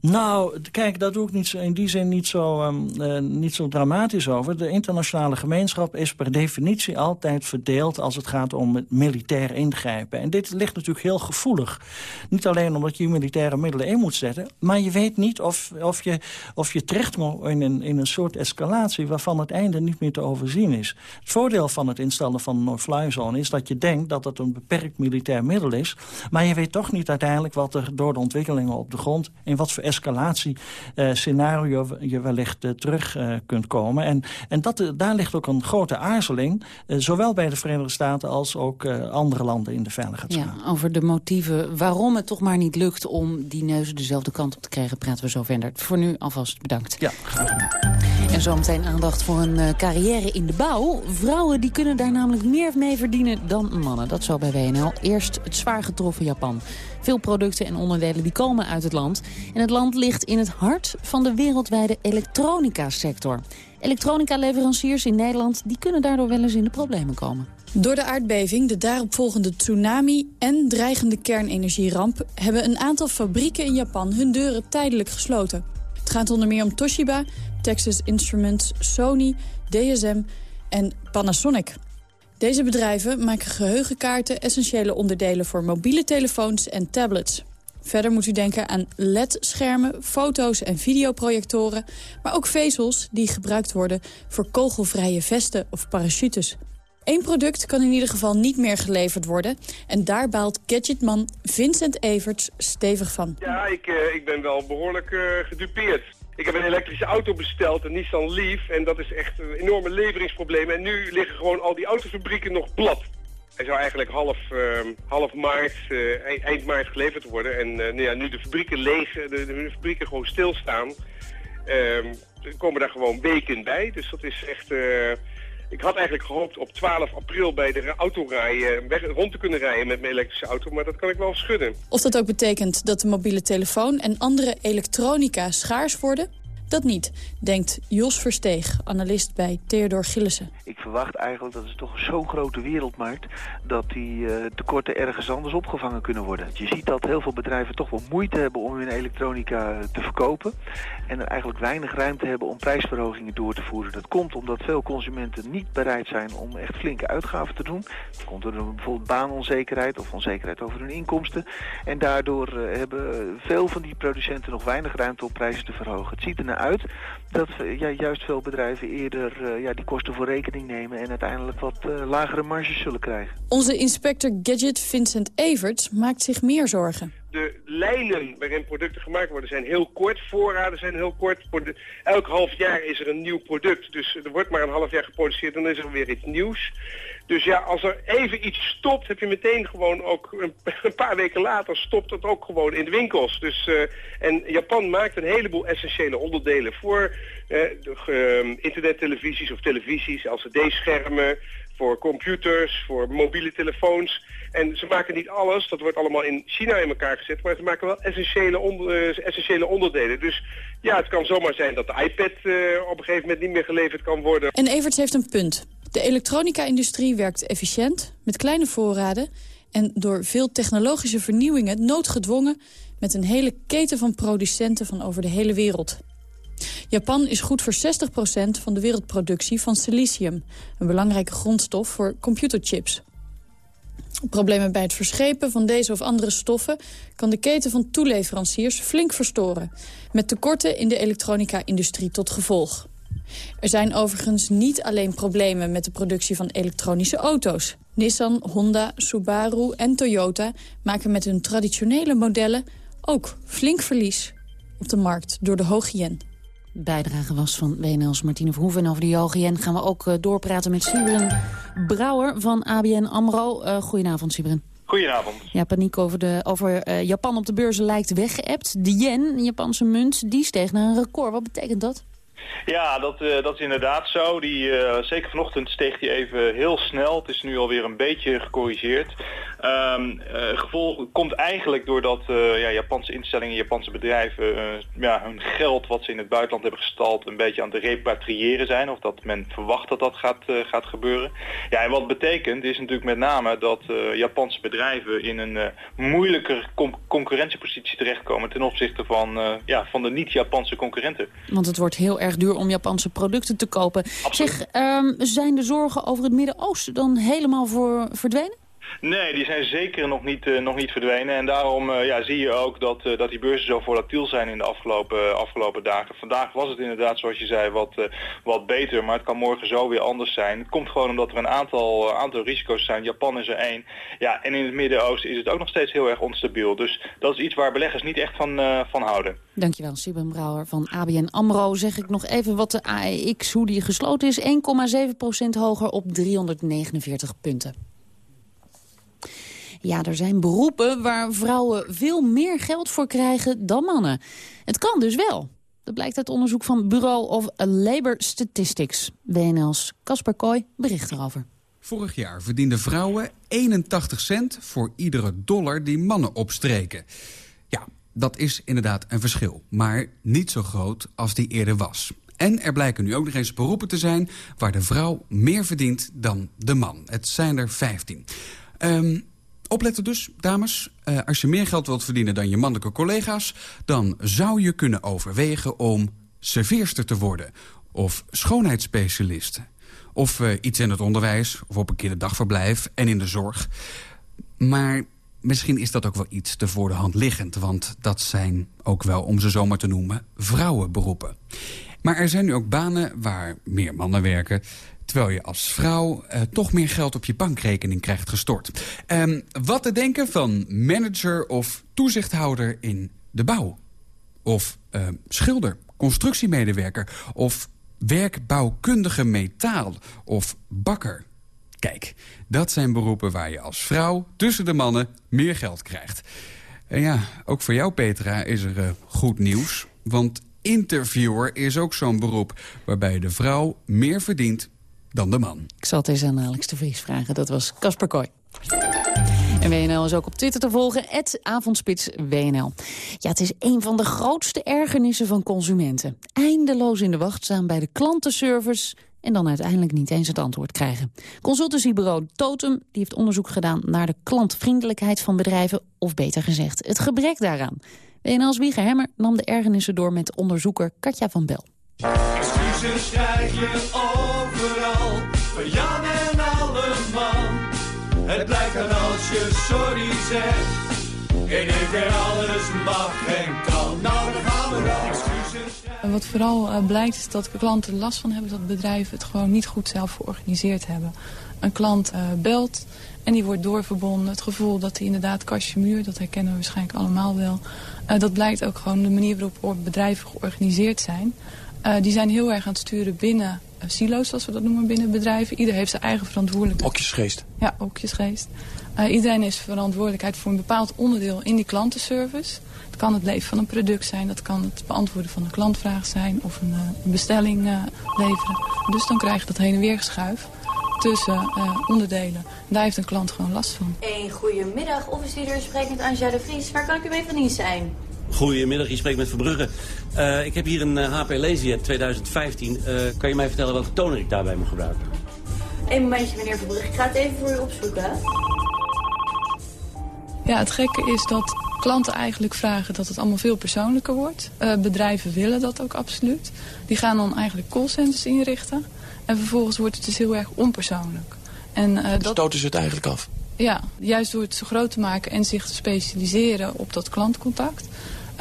Nou, kijk, daar doe ik niet, in die zin niet zo, um, uh, niet zo dramatisch over. De internationale gemeenschap is per definitie altijd verdeeld... als het gaat om het militair ingrijpen. En dit ligt natuurlijk heel gevoelig. Niet alleen omdat je militaire middelen in moet zetten... maar je weet niet of, of, je, of je terecht moet in een, in een soort escalatie... waarvan het einde niet meer te overzien is. Het voordeel van het instellen van een no-fly zone... is dat je denkt dat het een beperkt militair middel is... maar je weet toch niet uiteindelijk wat er door de ontwikkelingen op de grond... in wat voor escalatiescenario uh, je wellicht uh, terug uh, kunt komen. En, en dat, daar ligt ook een grote aarzeling, zowel bij de Verenigde Staten als ook andere landen in de Veiligheidsraad. Ja, over de motieven waarom het toch maar niet lukt om die neuzen dezelfde kant op te krijgen, praten we zo verder. Voor nu alvast bedankt. Ja, En zometeen aandacht voor een carrière in de bouw. Vrouwen die kunnen daar namelijk meer mee verdienen dan mannen. Dat zo bij WNL. Eerst het zwaar getroffen Japan. Veel producten en onderdelen die komen uit het land. En het land ligt in het hart van de wereldwijde elektronica-sector. Elektronica-leveranciers in Nederland die kunnen daardoor wel eens in de problemen komen. Door de aardbeving, de daaropvolgende tsunami en dreigende kernenergieramp... hebben een aantal fabrieken in Japan hun deuren tijdelijk gesloten. Het gaat onder meer om Toshiba, Texas Instruments, Sony, DSM en Panasonic. Deze bedrijven maken geheugenkaarten, essentiële onderdelen voor mobiele telefoons en tablets. Verder moet u denken aan LED-schermen, foto's en videoprojectoren... maar ook vezels die gebruikt worden voor kogelvrije vesten of parachutes. Eén product kan in ieder geval niet meer geleverd worden... en daar baalt gadgetman Vincent Everts stevig van. Ja, ik, uh, ik ben wel behoorlijk uh, gedupeerd. Ik heb een elektrische auto besteld, een Nissan Leaf. En dat is echt een enorme leveringsprobleem. En nu liggen gewoon al die autofabrieken nog plat. Hij zou eigenlijk half, uh, half maart, uh, eind maart geleverd worden. En uh, nou ja, nu de fabrieken leeg, de, de fabrieken gewoon stilstaan, komen daar gewoon weken bij. Dus dat is echt... ik had eigenlijk gehoopt op 12 april bij de autorij weg, rond te kunnen rijden met mijn elektrische auto, maar dat kan ik wel schudden. Of dat ook betekent dat de mobiele telefoon en andere elektronica schaars worden? Dat niet, denkt Jos Versteeg, analist bij Theodor Gillissen. Ik verwacht eigenlijk dat het toch zo'n grote wereldmarkt... dat die uh, tekorten ergens anders opgevangen kunnen worden. Je ziet dat heel veel bedrijven toch wel moeite hebben om hun elektronica te verkopen... en er eigenlijk weinig ruimte hebben om prijsverhogingen door te voeren. Dat komt omdat veel consumenten niet bereid zijn om echt flinke uitgaven te doen. Dat komt door bijvoorbeeld baanonzekerheid of onzekerheid over hun inkomsten. En daardoor uh, hebben veel van die producenten nog weinig ruimte om prijzen te verhogen. Het ziet er naar uit dat ja, juist veel bedrijven eerder ja, die kosten voor rekening nemen... en uiteindelijk wat uh, lagere marges zullen krijgen. Onze inspector Gadget Vincent Everts maakt zich meer zorgen. De lijnen waarin producten gemaakt worden zijn heel kort. Voorraden zijn heel kort. Elk half jaar is er een nieuw product. Dus er wordt maar een half jaar geproduceerd en dan is er weer iets nieuws. Dus ja, als er even iets stopt, heb je meteen gewoon ook een, paar weken later stopt het ook gewoon in de winkels. Dus, uh, en Japan maakt een heleboel essentiële onderdelen voor uh, of televisies, LCD-schermen, voor computers, voor mobiele telefoons. En ze maken niet alles, dat wordt allemaal in China in elkaar gezet, maar ze maken wel essentiële, onder, essentiële onderdelen. Dus ja, het kan zomaar zijn dat de iPad op een gegeven moment niet meer geleverd kan worden. En Everts heeft een punt. De elektronica-industrie werkt efficiënt, met kleine voorraden... en door veel technologische vernieuwingen noodgedwongen... met een hele keten van producenten van over de hele wereld. Japan is goed voor 60% van de wereldproductie van silicium... een belangrijke grondstof voor computerchips. Problemen bij het verschepen van deze of andere stoffen... kan de keten van toeleveranciers flink verstoren... met tekorten in de elektronica-industrie tot gevolg. Er zijn overigens niet alleen problemen met de productie van elektronische auto's. Nissan, Honda, Subaru en Toyota maken met hun traditionele modellen ook flink verlies op de markt door de hoge yen. Bijdrage was van WNL's Martine Verhoeven. En over de yen gaan we ook uh, doorpraten met Sibren Brouwer van ABN AMRO. Uh, goedenavond, Sibren. Goedenavond. Ja, paniek over, de, over uh, Japan op de beurzen lijkt weggeëpt. De yen, Japanse munt, die steeg naar een record. Wat betekent dat? Ja, dat, uh, dat is inderdaad zo. Die, uh, zeker vanochtend steeg die even heel snel. Het is nu alweer een beetje gecorrigeerd. Um, gevolg komt eigenlijk doordat uh, ja, Japanse instellingen, Japanse bedrijven uh, ja, hun geld wat ze in het buitenland hebben gestald een beetje aan het repatriëren zijn. Of dat men verwacht dat dat gaat, gaat gebeuren. Ja, en wat betekent is natuurlijk met name dat Japanse bedrijven in een moeilijker concurrentiepositie terechtkomen ten opzichte van, ja, van de niet-Japanse concurrenten. Want het wordt heel erg duur om Japanse producten te kopen. Zeg, um, zijn de zorgen over het Midden-Oosten dan helemaal voor verdwenen? Nee, die zijn zeker nog niet, uh, nog niet verdwenen. En daarom uh, ja, zie je ook dat, uh, dat die beurzen zo volatiel zijn in de afgelopen, afgelopen dagen. Vandaag was het inderdaad, zoals je zei, wat, wat beter. Maar het kan morgen zo weer anders zijn. Het komt gewoon omdat er een aantal, aantal risico's zijn. Japan is er één. Ja, en in het Midden-Oosten is het ook nog steeds heel erg onstabiel. Dus dat is iets waar beleggers niet echt van, van houden. Dankjewel, Sieben Brouwer van ABN AMRO. Zeg ik nog even wat de AEX, hoe die gesloten is. 1,7% hoger op 349 punten. Ja, er zijn beroepen waar vrouwen veel meer geld voor krijgen dan mannen. Het kan dus wel. Dat blijkt uit onderzoek van Bureau of Labor Statistics. WNL's Casper Kooi bericht erover. Vorig jaar verdienden vrouwen 81 cent voor iedere dollar die mannen opstreken. Ja, dat is inderdaad een verschil, maar niet zo groot als die eerder was. En er blijken nu ook nog eens beroepen te zijn waar de vrouw meer verdient dan de man. Het zijn er 15. Um, Opletten dus, dames. Uh, als je meer geld wilt verdienen dan je mannelijke collega's... dan zou je kunnen overwegen om serveerster te worden. Of schoonheidsspecialist. Of uh, iets in het onderwijs, of op een kinderdagverblijf en in de zorg. Maar misschien is dat ook wel iets te voor de hand liggend... want dat zijn ook wel, om ze zomaar te noemen, vrouwenberoepen. Maar er zijn nu ook banen waar meer mannen werken... Terwijl je als vrouw uh, toch meer geld op je bankrekening krijgt gestort. Um, wat te denken van manager of toezichthouder in de bouw? Of uh, schilder, constructiemedewerker of werkbouwkundige metaal of bakker? Kijk, dat zijn beroepen waar je als vrouw tussen de mannen meer geld krijgt. En ja, ook voor jou Petra is er uh, goed nieuws. Want interviewer is ook zo'n beroep waarbij de vrouw meer verdient dan de man. Ik zal het eens aan Alex de Vries vragen. Dat was Casper Kooi. En WNL is ook op Twitter te volgen, het avondspits WNL. Ja, het is een van de grootste ergernissen van consumenten. Eindeloos in de wacht staan bij de klantenservice en dan uiteindelijk niet eens het antwoord krijgen. Consultancybureau Totem die heeft onderzoek gedaan naar de klantvriendelijkheid van bedrijven, of beter gezegd, het gebrek daaraan. WNL's Wieger Hemmer nam de ergernissen door met onderzoeker Katja van Bel. Krijg je overal, van Jan en alle man. Het blijkt dat als je sorry zegt, in één keer alles mag en kan. Nou, dan gaan we. Excuses. Wat vooral uh, blijkt is dat klanten last van hebben dat bedrijven het gewoon niet goed zelf georganiseerd hebben. Een klant uh, belt en die wordt doorverbonden. Het gevoel dat hij inderdaad kastje muur, dat herkennen we waarschijnlijk allemaal wel. Uh, dat blijkt ook gewoon de manier waarop bedrijven georganiseerd zijn. Uh, die zijn heel erg aan het sturen binnen uh, silo's, zoals we dat noemen binnen bedrijven. Ieder heeft zijn eigen verantwoordelijkheid. Okjesgeest. Ja, okjesgeest. Uh, iedereen heeft verantwoordelijkheid voor een bepaald onderdeel in die klantenservice. Het kan het leven van een product zijn, dat kan het beantwoorden van een klantvraag zijn of een, een bestelling leveren. Dus dan krijg je dat heen en weer geschuif tussen onderdelen. Daar heeft een klant gewoon last van. Een goedemiddag, officier, spreekt met Anja de Vries. Waar kan ik u mee van dienst zijn? Goedemiddag, je spreekt met Verbrugge. Uh, ik heb hier een uh, HP Laserjet 2015. Uh, kan je mij vertellen welke toner ik daarbij moet gebruiken? Eén momentje, meneer Verbrugge. Ik ga het even voor u opzoeken. Ja, het gekke is dat klanten eigenlijk vragen dat het allemaal veel persoonlijker wordt. bedrijven willen dat ook absoluut. Die gaan dan eigenlijk callcenters inrichten. En vervolgens wordt het dus heel erg onpersoonlijk. En, dat... Stoten ze het eigenlijk af? Ja, juist door het zo groot te maken en zich te specialiseren op dat klantcontact...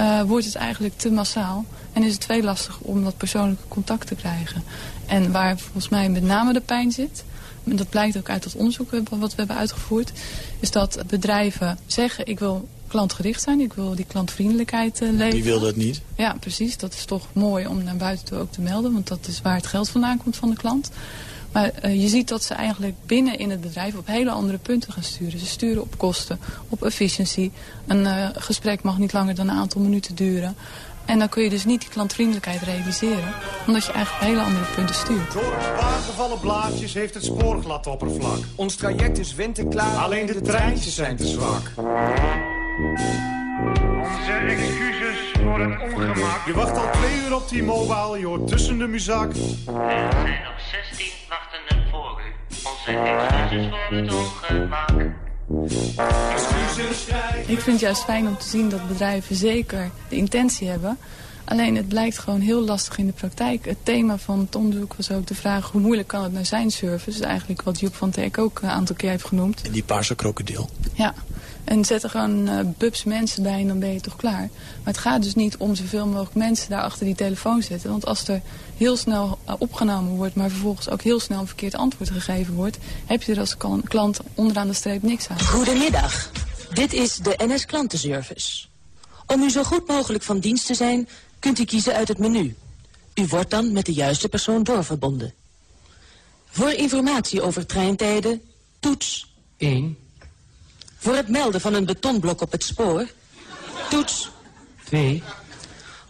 Uh, wordt het eigenlijk te massaal en is het veel lastig om dat persoonlijke contact te krijgen. En waar volgens mij met name de pijn zit, en dat blijkt ook uit dat onderzoek wat we hebben uitgevoerd... is dat bedrijven zeggen ik wil klantgericht zijn, ik wil die klantvriendelijkheid uh, leveren. Wie wil dat niet? Ja, precies. Dat is toch mooi om naar buiten toe ook te melden, want dat is waar het geld vandaan komt van de klant. Maar uh, je ziet dat ze eigenlijk binnen in het bedrijf op hele andere punten gaan sturen. Ze sturen op kosten, op efficiëntie. Een uh, gesprek mag niet langer dan een aantal minuten duren. En dan kun je dus niet die klantvriendelijkheid realiseren. Omdat je eigenlijk op hele andere punten stuurt. Door een paar gevallen blaadjes heeft het spoor glad oppervlak. Ons traject is winterklaar. Alleen de treintjes zijn te zwak. Onze excuses voor het ongemak. Je wacht al twee uur op T-Mobile, je hoort tussen de muzak. Er zijn nog 16 excuses voor het ongemak. Ik vind het juist fijn om te zien dat bedrijven zeker de intentie hebben. Alleen het blijkt gewoon heel lastig in de praktijk. Het thema van het onderzoek was ook de vraag hoe moeilijk kan het nou zijn service. Dus eigenlijk wat Joep van Teek ook een aantal keer heeft genoemd. En die paarse krokodil. Ja, en zet er gewoon uh, bubs mensen bij en dan ben je toch klaar. Maar het gaat dus niet om zoveel mogelijk mensen daar achter die telefoon zetten. Want als er heel snel uh, opgenomen wordt, maar vervolgens ook heel snel een verkeerd antwoord gegeven wordt... heb je er als klant onderaan de streep niks aan. Goedemiddag. Dit is de NS Klantenservice. Om u zo goed mogelijk van dienst te zijn, kunt u kiezen uit het menu. U wordt dan met de juiste persoon doorverbonden. Voor informatie over treintijden, toets 1. Voor het melden van een betonblok op het spoor, toets. 2.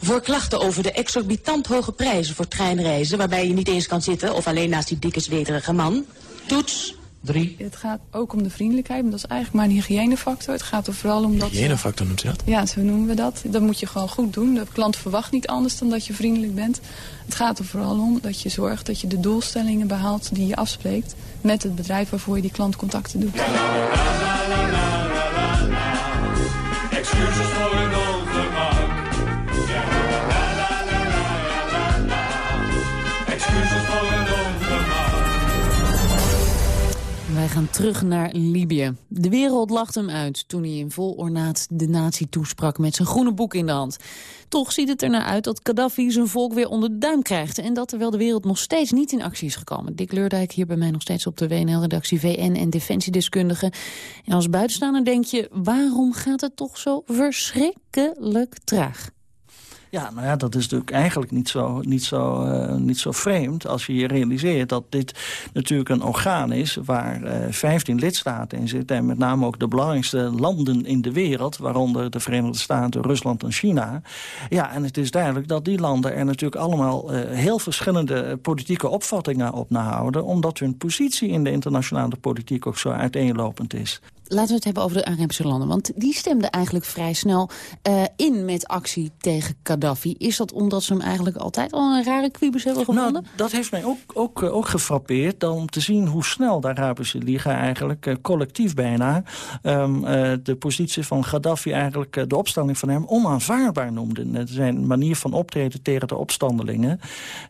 Voor klachten over de exorbitant hoge prijzen voor treinreizen... waarbij je niet eens kan zitten of alleen naast die dikke zweterige man, toets 3. Het gaat ook om de vriendelijkheid, maar dat is eigenlijk maar een hygiënefactor. Het gaat er vooral om dat... Hygiënefactor noemt je dat? Ja, zo noemen we dat. Dat moet je gewoon goed doen. De klant verwacht niet anders dan dat je vriendelijk bent. Het gaat er vooral om dat je zorgt dat je de doelstellingen behaalt die je afspreekt... met het bedrijf waarvoor je die klantcontacten doet. Excuses voor Wij gaan terug naar Libië. De wereld lacht hem uit toen hij in vol ornaat de natie toesprak met zijn groene boek in de hand. Toch ziet het er naar uit dat Gaddafi zijn volk weer onder de duim krijgt. En dat terwijl de wereld nog steeds niet in actie is gekomen. Dick Leurdijk hier bij mij nog steeds op de WNL-redactie VN en defensiedeskundige. En als buitenstaander denk je, waarom gaat het toch zo verschrikkelijk traag? Ja, nou ja, dat is natuurlijk eigenlijk niet zo, niet, zo, uh, niet zo vreemd... als je je realiseert dat dit natuurlijk een orgaan is... waar uh, 15 lidstaten in zitten... en met name ook de belangrijkste landen in de wereld... waaronder de Verenigde Staten, Rusland en China. Ja, en het is duidelijk dat die landen er natuurlijk allemaal... Uh, heel verschillende politieke opvattingen op nahouden... omdat hun positie in de internationale politiek ook zo uiteenlopend is. Laten we het hebben over de Arabische landen. Want die stemden eigenlijk vrij snel uh, in met actie tegen Gaddafi. Is dat omdat ze hem eigenlijk altijd al een rare kwiebus hebben gevonden? Nou, dat heeft mij ook, ook, ook gefrappeerd. Om te zien hoe snel de Arabische Liga eigenlijk, uh, collectief bijna... Um, uh, de positie van Gaddafi eigenlijk, de opstelling van hem, onaanvaardbaar noemde. Zijn manier van optreden tegen de opstandelingen.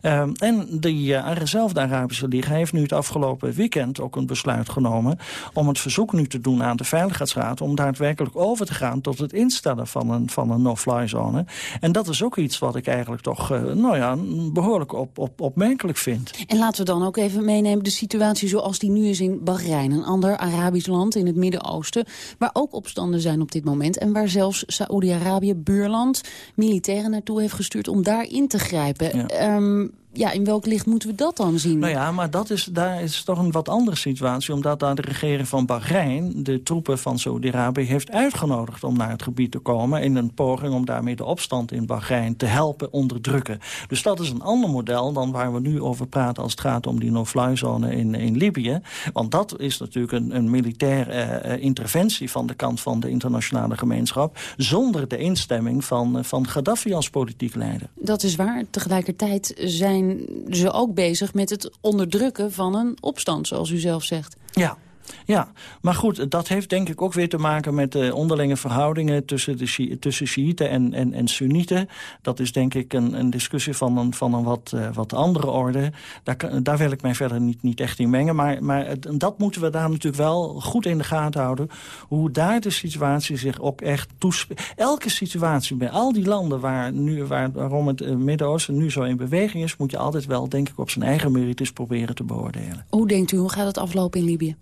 Um, en dezelfde Arabische Liga heeft nu het afgelopen weekend ook een besluit genomen... om het verzoek nu te doen aan de Veiligheidsraad... om daadwerkelijk over te gaan tot het instellen van een, van een no-fly zone. En dat is ook iets wat ik eigenlijk toch uh, nou ja, behoorlijk op, op, opmerkelijk vind. En laten we dan ook even meenemen de situatie zoals die nu is in Bahrein. Een ander Arabisch land in het Midden-Oosten... waar ook opstanden zijn op dit moment... en waar zelfs Saoedi-Arabië, buurland, militairen naartoe heeft gestuurd... om daar in te grijpen. Ja. Um, ja, in welk licht moeten we dat dan zien? Nou ja, maar dat is, daar is toch een wat andere situatie. Omdat daar de regering van Bahrein de troepen van Saudi-Arabië heeft uitgenodigd... om naar het gebied te komen in een poging om daarmee de opstand in Bahrein te helpen onderdrukken. Dus dat is een ander model dan waar we nu over praten... als het gaat om die no-fly-zone in, in Libië. Want dat is natuurlijk een, een militaire uh, interventie van de kant van de internationale gemeenschap... zonder de instemming van, uh, van Gaddafi als politiek leider. Dat is waar. Tegelijkertijd zijn ze ook bezig met het onderdrukken van een opstand, zoals u zelf zegt. Ja, ja, maar goed, dat heeft denk ik ook weer te maken met de onderlinge verhoudingen tussen, de tussen Shiiten en, en, en Sunnieten. Dat is denk ik een, een discussie van een, van een wat, uh, wat andere orde. Daar, daar wil ik mij verder niet, niet echt in mengen. Maar, maar dat moeten we daar natuurlijk wel goed in de gaten houden. Hoe daar de situatie zich ook echt toespeelt. Elke situatie bij al die landen waar nu, waar, waarom het uh, Midden-Oosten nu zo in beweging is... moet je altijd wel, denk ik, op zijn eigen merites proberen te beoordelen. Hoe denkt u, hoe gaat het aflopen in Libië?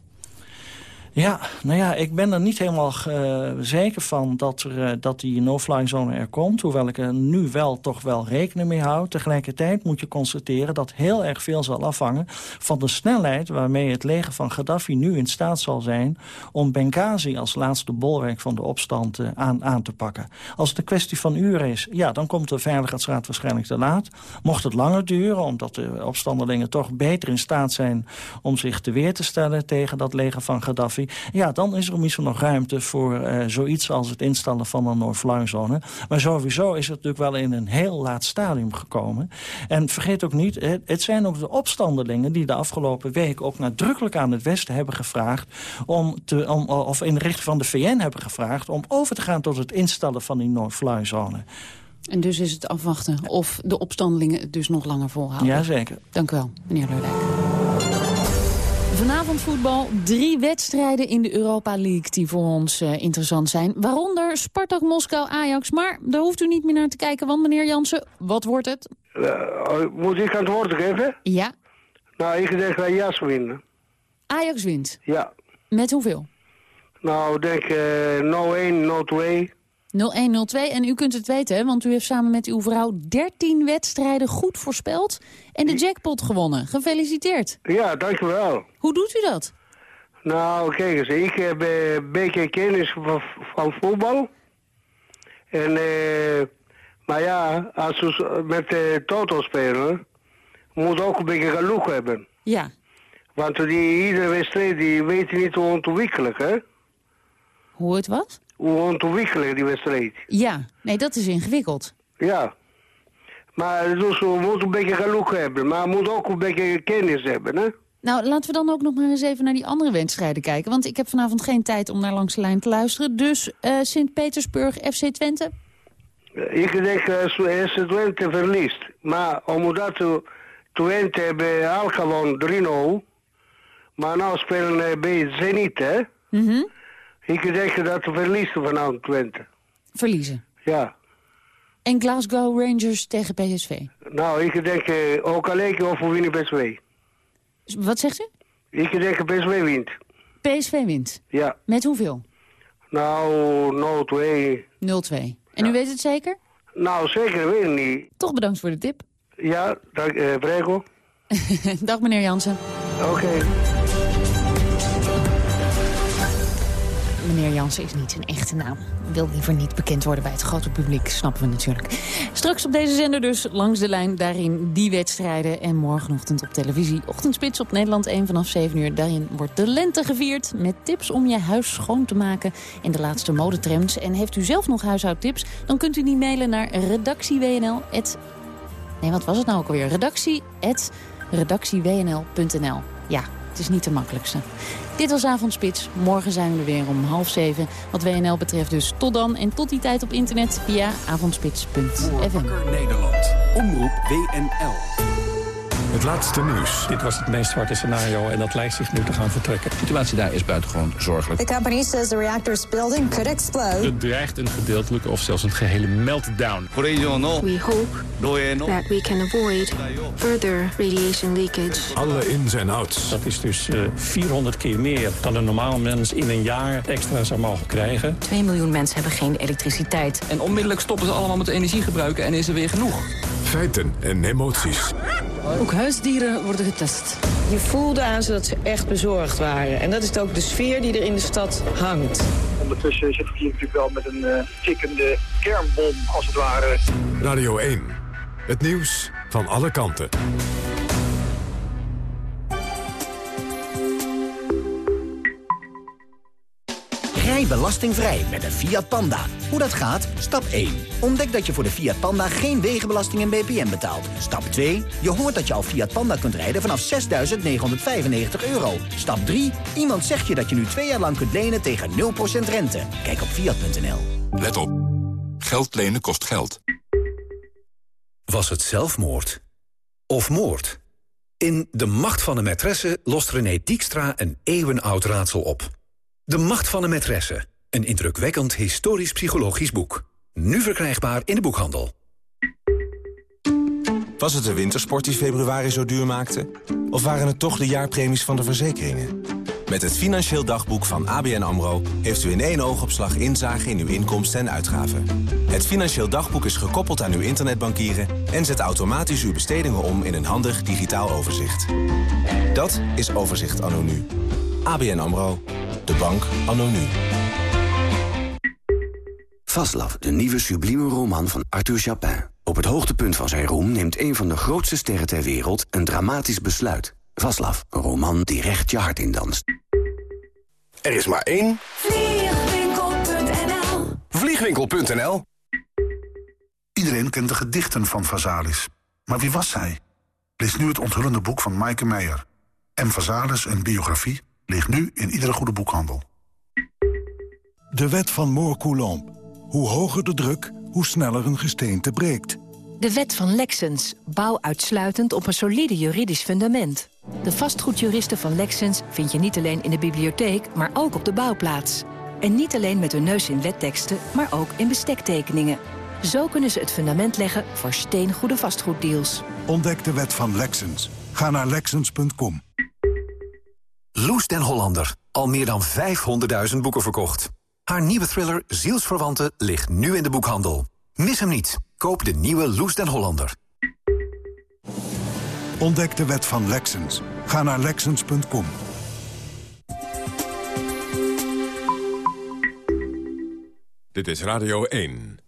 Ja, nou ja, ik ben er niet helemaal uh, zeker van dat, er, uh, dat die no-fly zone er komt. Hoewel ik er nu wel toch wel rekening mee hou. Tegelijkertijd moet je constateren dat heel erg veel zal afhangen... van de snelheid waarmee het leger van Gaddafi nu in staat zal zijn... om Benghazi als laatste bolwerk van de opstand uh, aan, aan te pakken. Als het een kwestie van uren is, ja, dan komt de Veiligheidsraad waarschijnlijk te laat. Mocht het langer duren, omdat de opstandelingen toch beter in staat zijn... om zich te weer te stellen tegen dat leger van Gaddafi ja, dan is er misschien nog ruimte voor uh, zoiets als het instellen van een no-fly-zone. Maar sowieso is het natuurlijk wel in een heel laat stadium gekomen. En vergeet ook niet, het, het zijn ook de opstandelingen die de afgelopen week ook nadrukkelijk aan het Westen hebben gevraagd, om te, om, of in de richting van de VN hebben gevraagd, om over te gaan tot het instellen van die no-fly-zone. En dus is het afwachten of de opstandelingen het dus nog langer volhouden. Jazeker. Dank u wel, meneer Leurdijk. Vanavond voetbal, drie wedstrijden in de Europa League die voor ons uh, interessant zijn. Waaronder Spartak Moskou Ajax. Maar daar hoeft u niet meer naar te kijken, want meneer Jansen, wat wordt het? Uh, moet ik aan het woord geven? Ja. Nou, ik denk dat Ajax winnen. Ajax wint? Ja. Met hoeveel? Nou, ik denk uh, 0-1, 0-2. 0-1-0-2. En u kunt het weten, want u heeft samen met uw vrouw 13 wedstrijden goed voorspeld en de jackpot gewonnen. Gefeliciteerd. Ja, dankjewel. Hoe doet u dat? Nou, kijk eens, ik heb een beetje kennis van, van voetbal. En, uh, maar ja, als we met de toto spelen, moet ook een beetje geluk hebben. Ja. Want die, iedere wedstrijd, die weet niet hoe ontwikkelen, hè? Hoe het wat? Hoe ontwikkelen die wedstrijd. Ja, nee, dat is ingewikkeld. Ja. Maar dus we moeten een beetje geluk hebben, maar we moeten ook een beetje kennis hebben, hè? Nou, laten we dan ook nog maar eens even naar die andere wedstrijden kijken. Want ik heb vanavond geen tijd om naar langs de lijn te luisteren. Dus uh, Sint-Petersburg, FC Twente? Ik denk dat uh, FC Twente verliest. Maar omdat Twente hebben al gewoon 3-0. Maar nou spelen uh, bij Zenit, hè? Mhm. Ik denk dat we verliezen vanavond Twente. Verliezen? Ja. En Glasgow Rangers tegen PSV? Nou, ik denk uh, ook alleen of we winnen PSV. Wat zegt u? Ik denk dat PSV wint. PSV wint? Ja. Met hoeveel? Nou, 0-2. 0-2. En ja. u weet het zeker? Nou, zeker weet ik niet. Toch bedankt voor de tip. Ja, dank, uh, Brego. Dag meneer Jansen. Oké. Okay. Meneer Jansen is niet zijn echte naam. Wil liever niet bekend worden bij het grote publiek, snappen we natuurlijk. Straks op deze zender dus langs de lijn, daarin die wedstrijden. En morgenochtend op televisie, ochtendspits op Nederland 1 vanaf 7 uur. Daarin wordt de lente gevierd met tips om je huis schoon te maken... in de laatste modetrends. En heeft u zelf nog huishoudtips, dan kunt u die mailen naar redactiewnl. Nee, wat was het nou ook alweer? Redactie redactiewnl.nl. Ja, het is niet de makkelijkste. Dit was Avondspits. Morgen zijn we er weer om half zeven. Wat WNL betreft dus tot dan. En tot die tijd op internet via avondspits.fm. Nederland. Omroep WNL. Het laatste nieuws. Dit was het meest zwarte scenario en dat lijkt zich nu te gaan vertrekken. De situatie daar is buitengewoon zorgelijk. The company says the reactor's building could explode. Het dreigt een gedeeltelijke of zelfs een gehele meltdown. We hope that we can avoid further radiation leakage. Alle ins en outs. Dat is dus uh, 400 keer meer dan een normaal mens in een jaar extra zou mogen krijgen. 2 miljoen mensen hebben geen elektriciteit. En onmiddellijk stoppen ze allemaal met energie gebruiken en is er weer genoeg. Feiten en emoties. Ook huisdieren worden getest. Je voelde aan ze dat ze echt bezorgd waren. En dat is ook de sfeer die er in de stad hangt. Ondertussen zit hier natuurlijk wel met een uh, tikkende kernbom, als het ware. Radio 1. Het nieuws van alle kanten. Rij belastingvrij met een Fiat Panda. Hoe dat gaat? Stap 1. Ontdek dat je voor de Fiat Panda geen wegenbelasting en BPM betaalt. Stap 2. Je hoort dat je al Fiat Panda kunt rijden vanaf 6.995 euro. Stap 3. Iemand zegt je dat je nu twee jaar lang kunt lenen tegen 0% rente. Kijk op Fiat.nl. Let op. Geld lenen kost geld. Was het zelfmoord? Of moord? In De Macht van de Maîtresse lost René Diekstra een eeuwenoud raadsel op. De Macht van de Maîtresse. Een indrukwekkend historisch-psychologisch boek. Nu verkrijgbaar in de boekhandel. Was het de wintersport die februari zo duur maakte? Of waren het toch de jaarpremies van de verzekeringen? Met het Financieel Dagboek van ABN AMRO... heeft u in één oogopslag inzage in uw inkomsten en uitgaven. Het Financieel Dagboek is gekoppeld aan uw internetbankieren... en zet automatisch uw bestedingen om in een handig digitaal overzicht. Dat is Overzicht anno nu. ABN AMRO. De bank anno nu. Vaslav, de nieuwe sublieme roman van Arthur Chapin. Op het hoogtepunt van zijn roem neemt een van de grootste sterren ter wereld... een dramatisch besluit. Vaslav, een roman die recht je hart in danst. Er is maar één... Vliegwinkel.nl Vliegwinkel.nl Iedereen kent de gedichten van Vazalis. Maar wie was zij? Lees nu het onthullende boek van Maaike Meijer. M. Vazalis, een biografie, ligt nu in iedere goede boekhandel. De wet van Moore-Coulomb. Hoe hoger de druk, hoe sneller een gesteente breekt. De wet van Lexens. Bouw uitsluitend op een solide juridisch fundament. De vastgoedjuristen van Lexens vind je niet alleen in de bibliotheek, maar ook op de bouwplaats. En niet alleen met hun neus in wetteksten, maar ook in bestektekeningen. Zo kunnen ze het fundament leggen voor steengoede vastgoeddeals. Ontdek de wet van Lexens. Ga naar Lexens.com. Loes den Hollander. Al meer dan 500.000 boeken verkocht. Haar nieuwe thriller Zielsverwanten ligt nu in de boekhandel. Mis hem niet. Koop de nieuwe Loes den Hollander. Ontdek de wet van Lexens. Ga naar Lexens.com. Dit is Radio 1.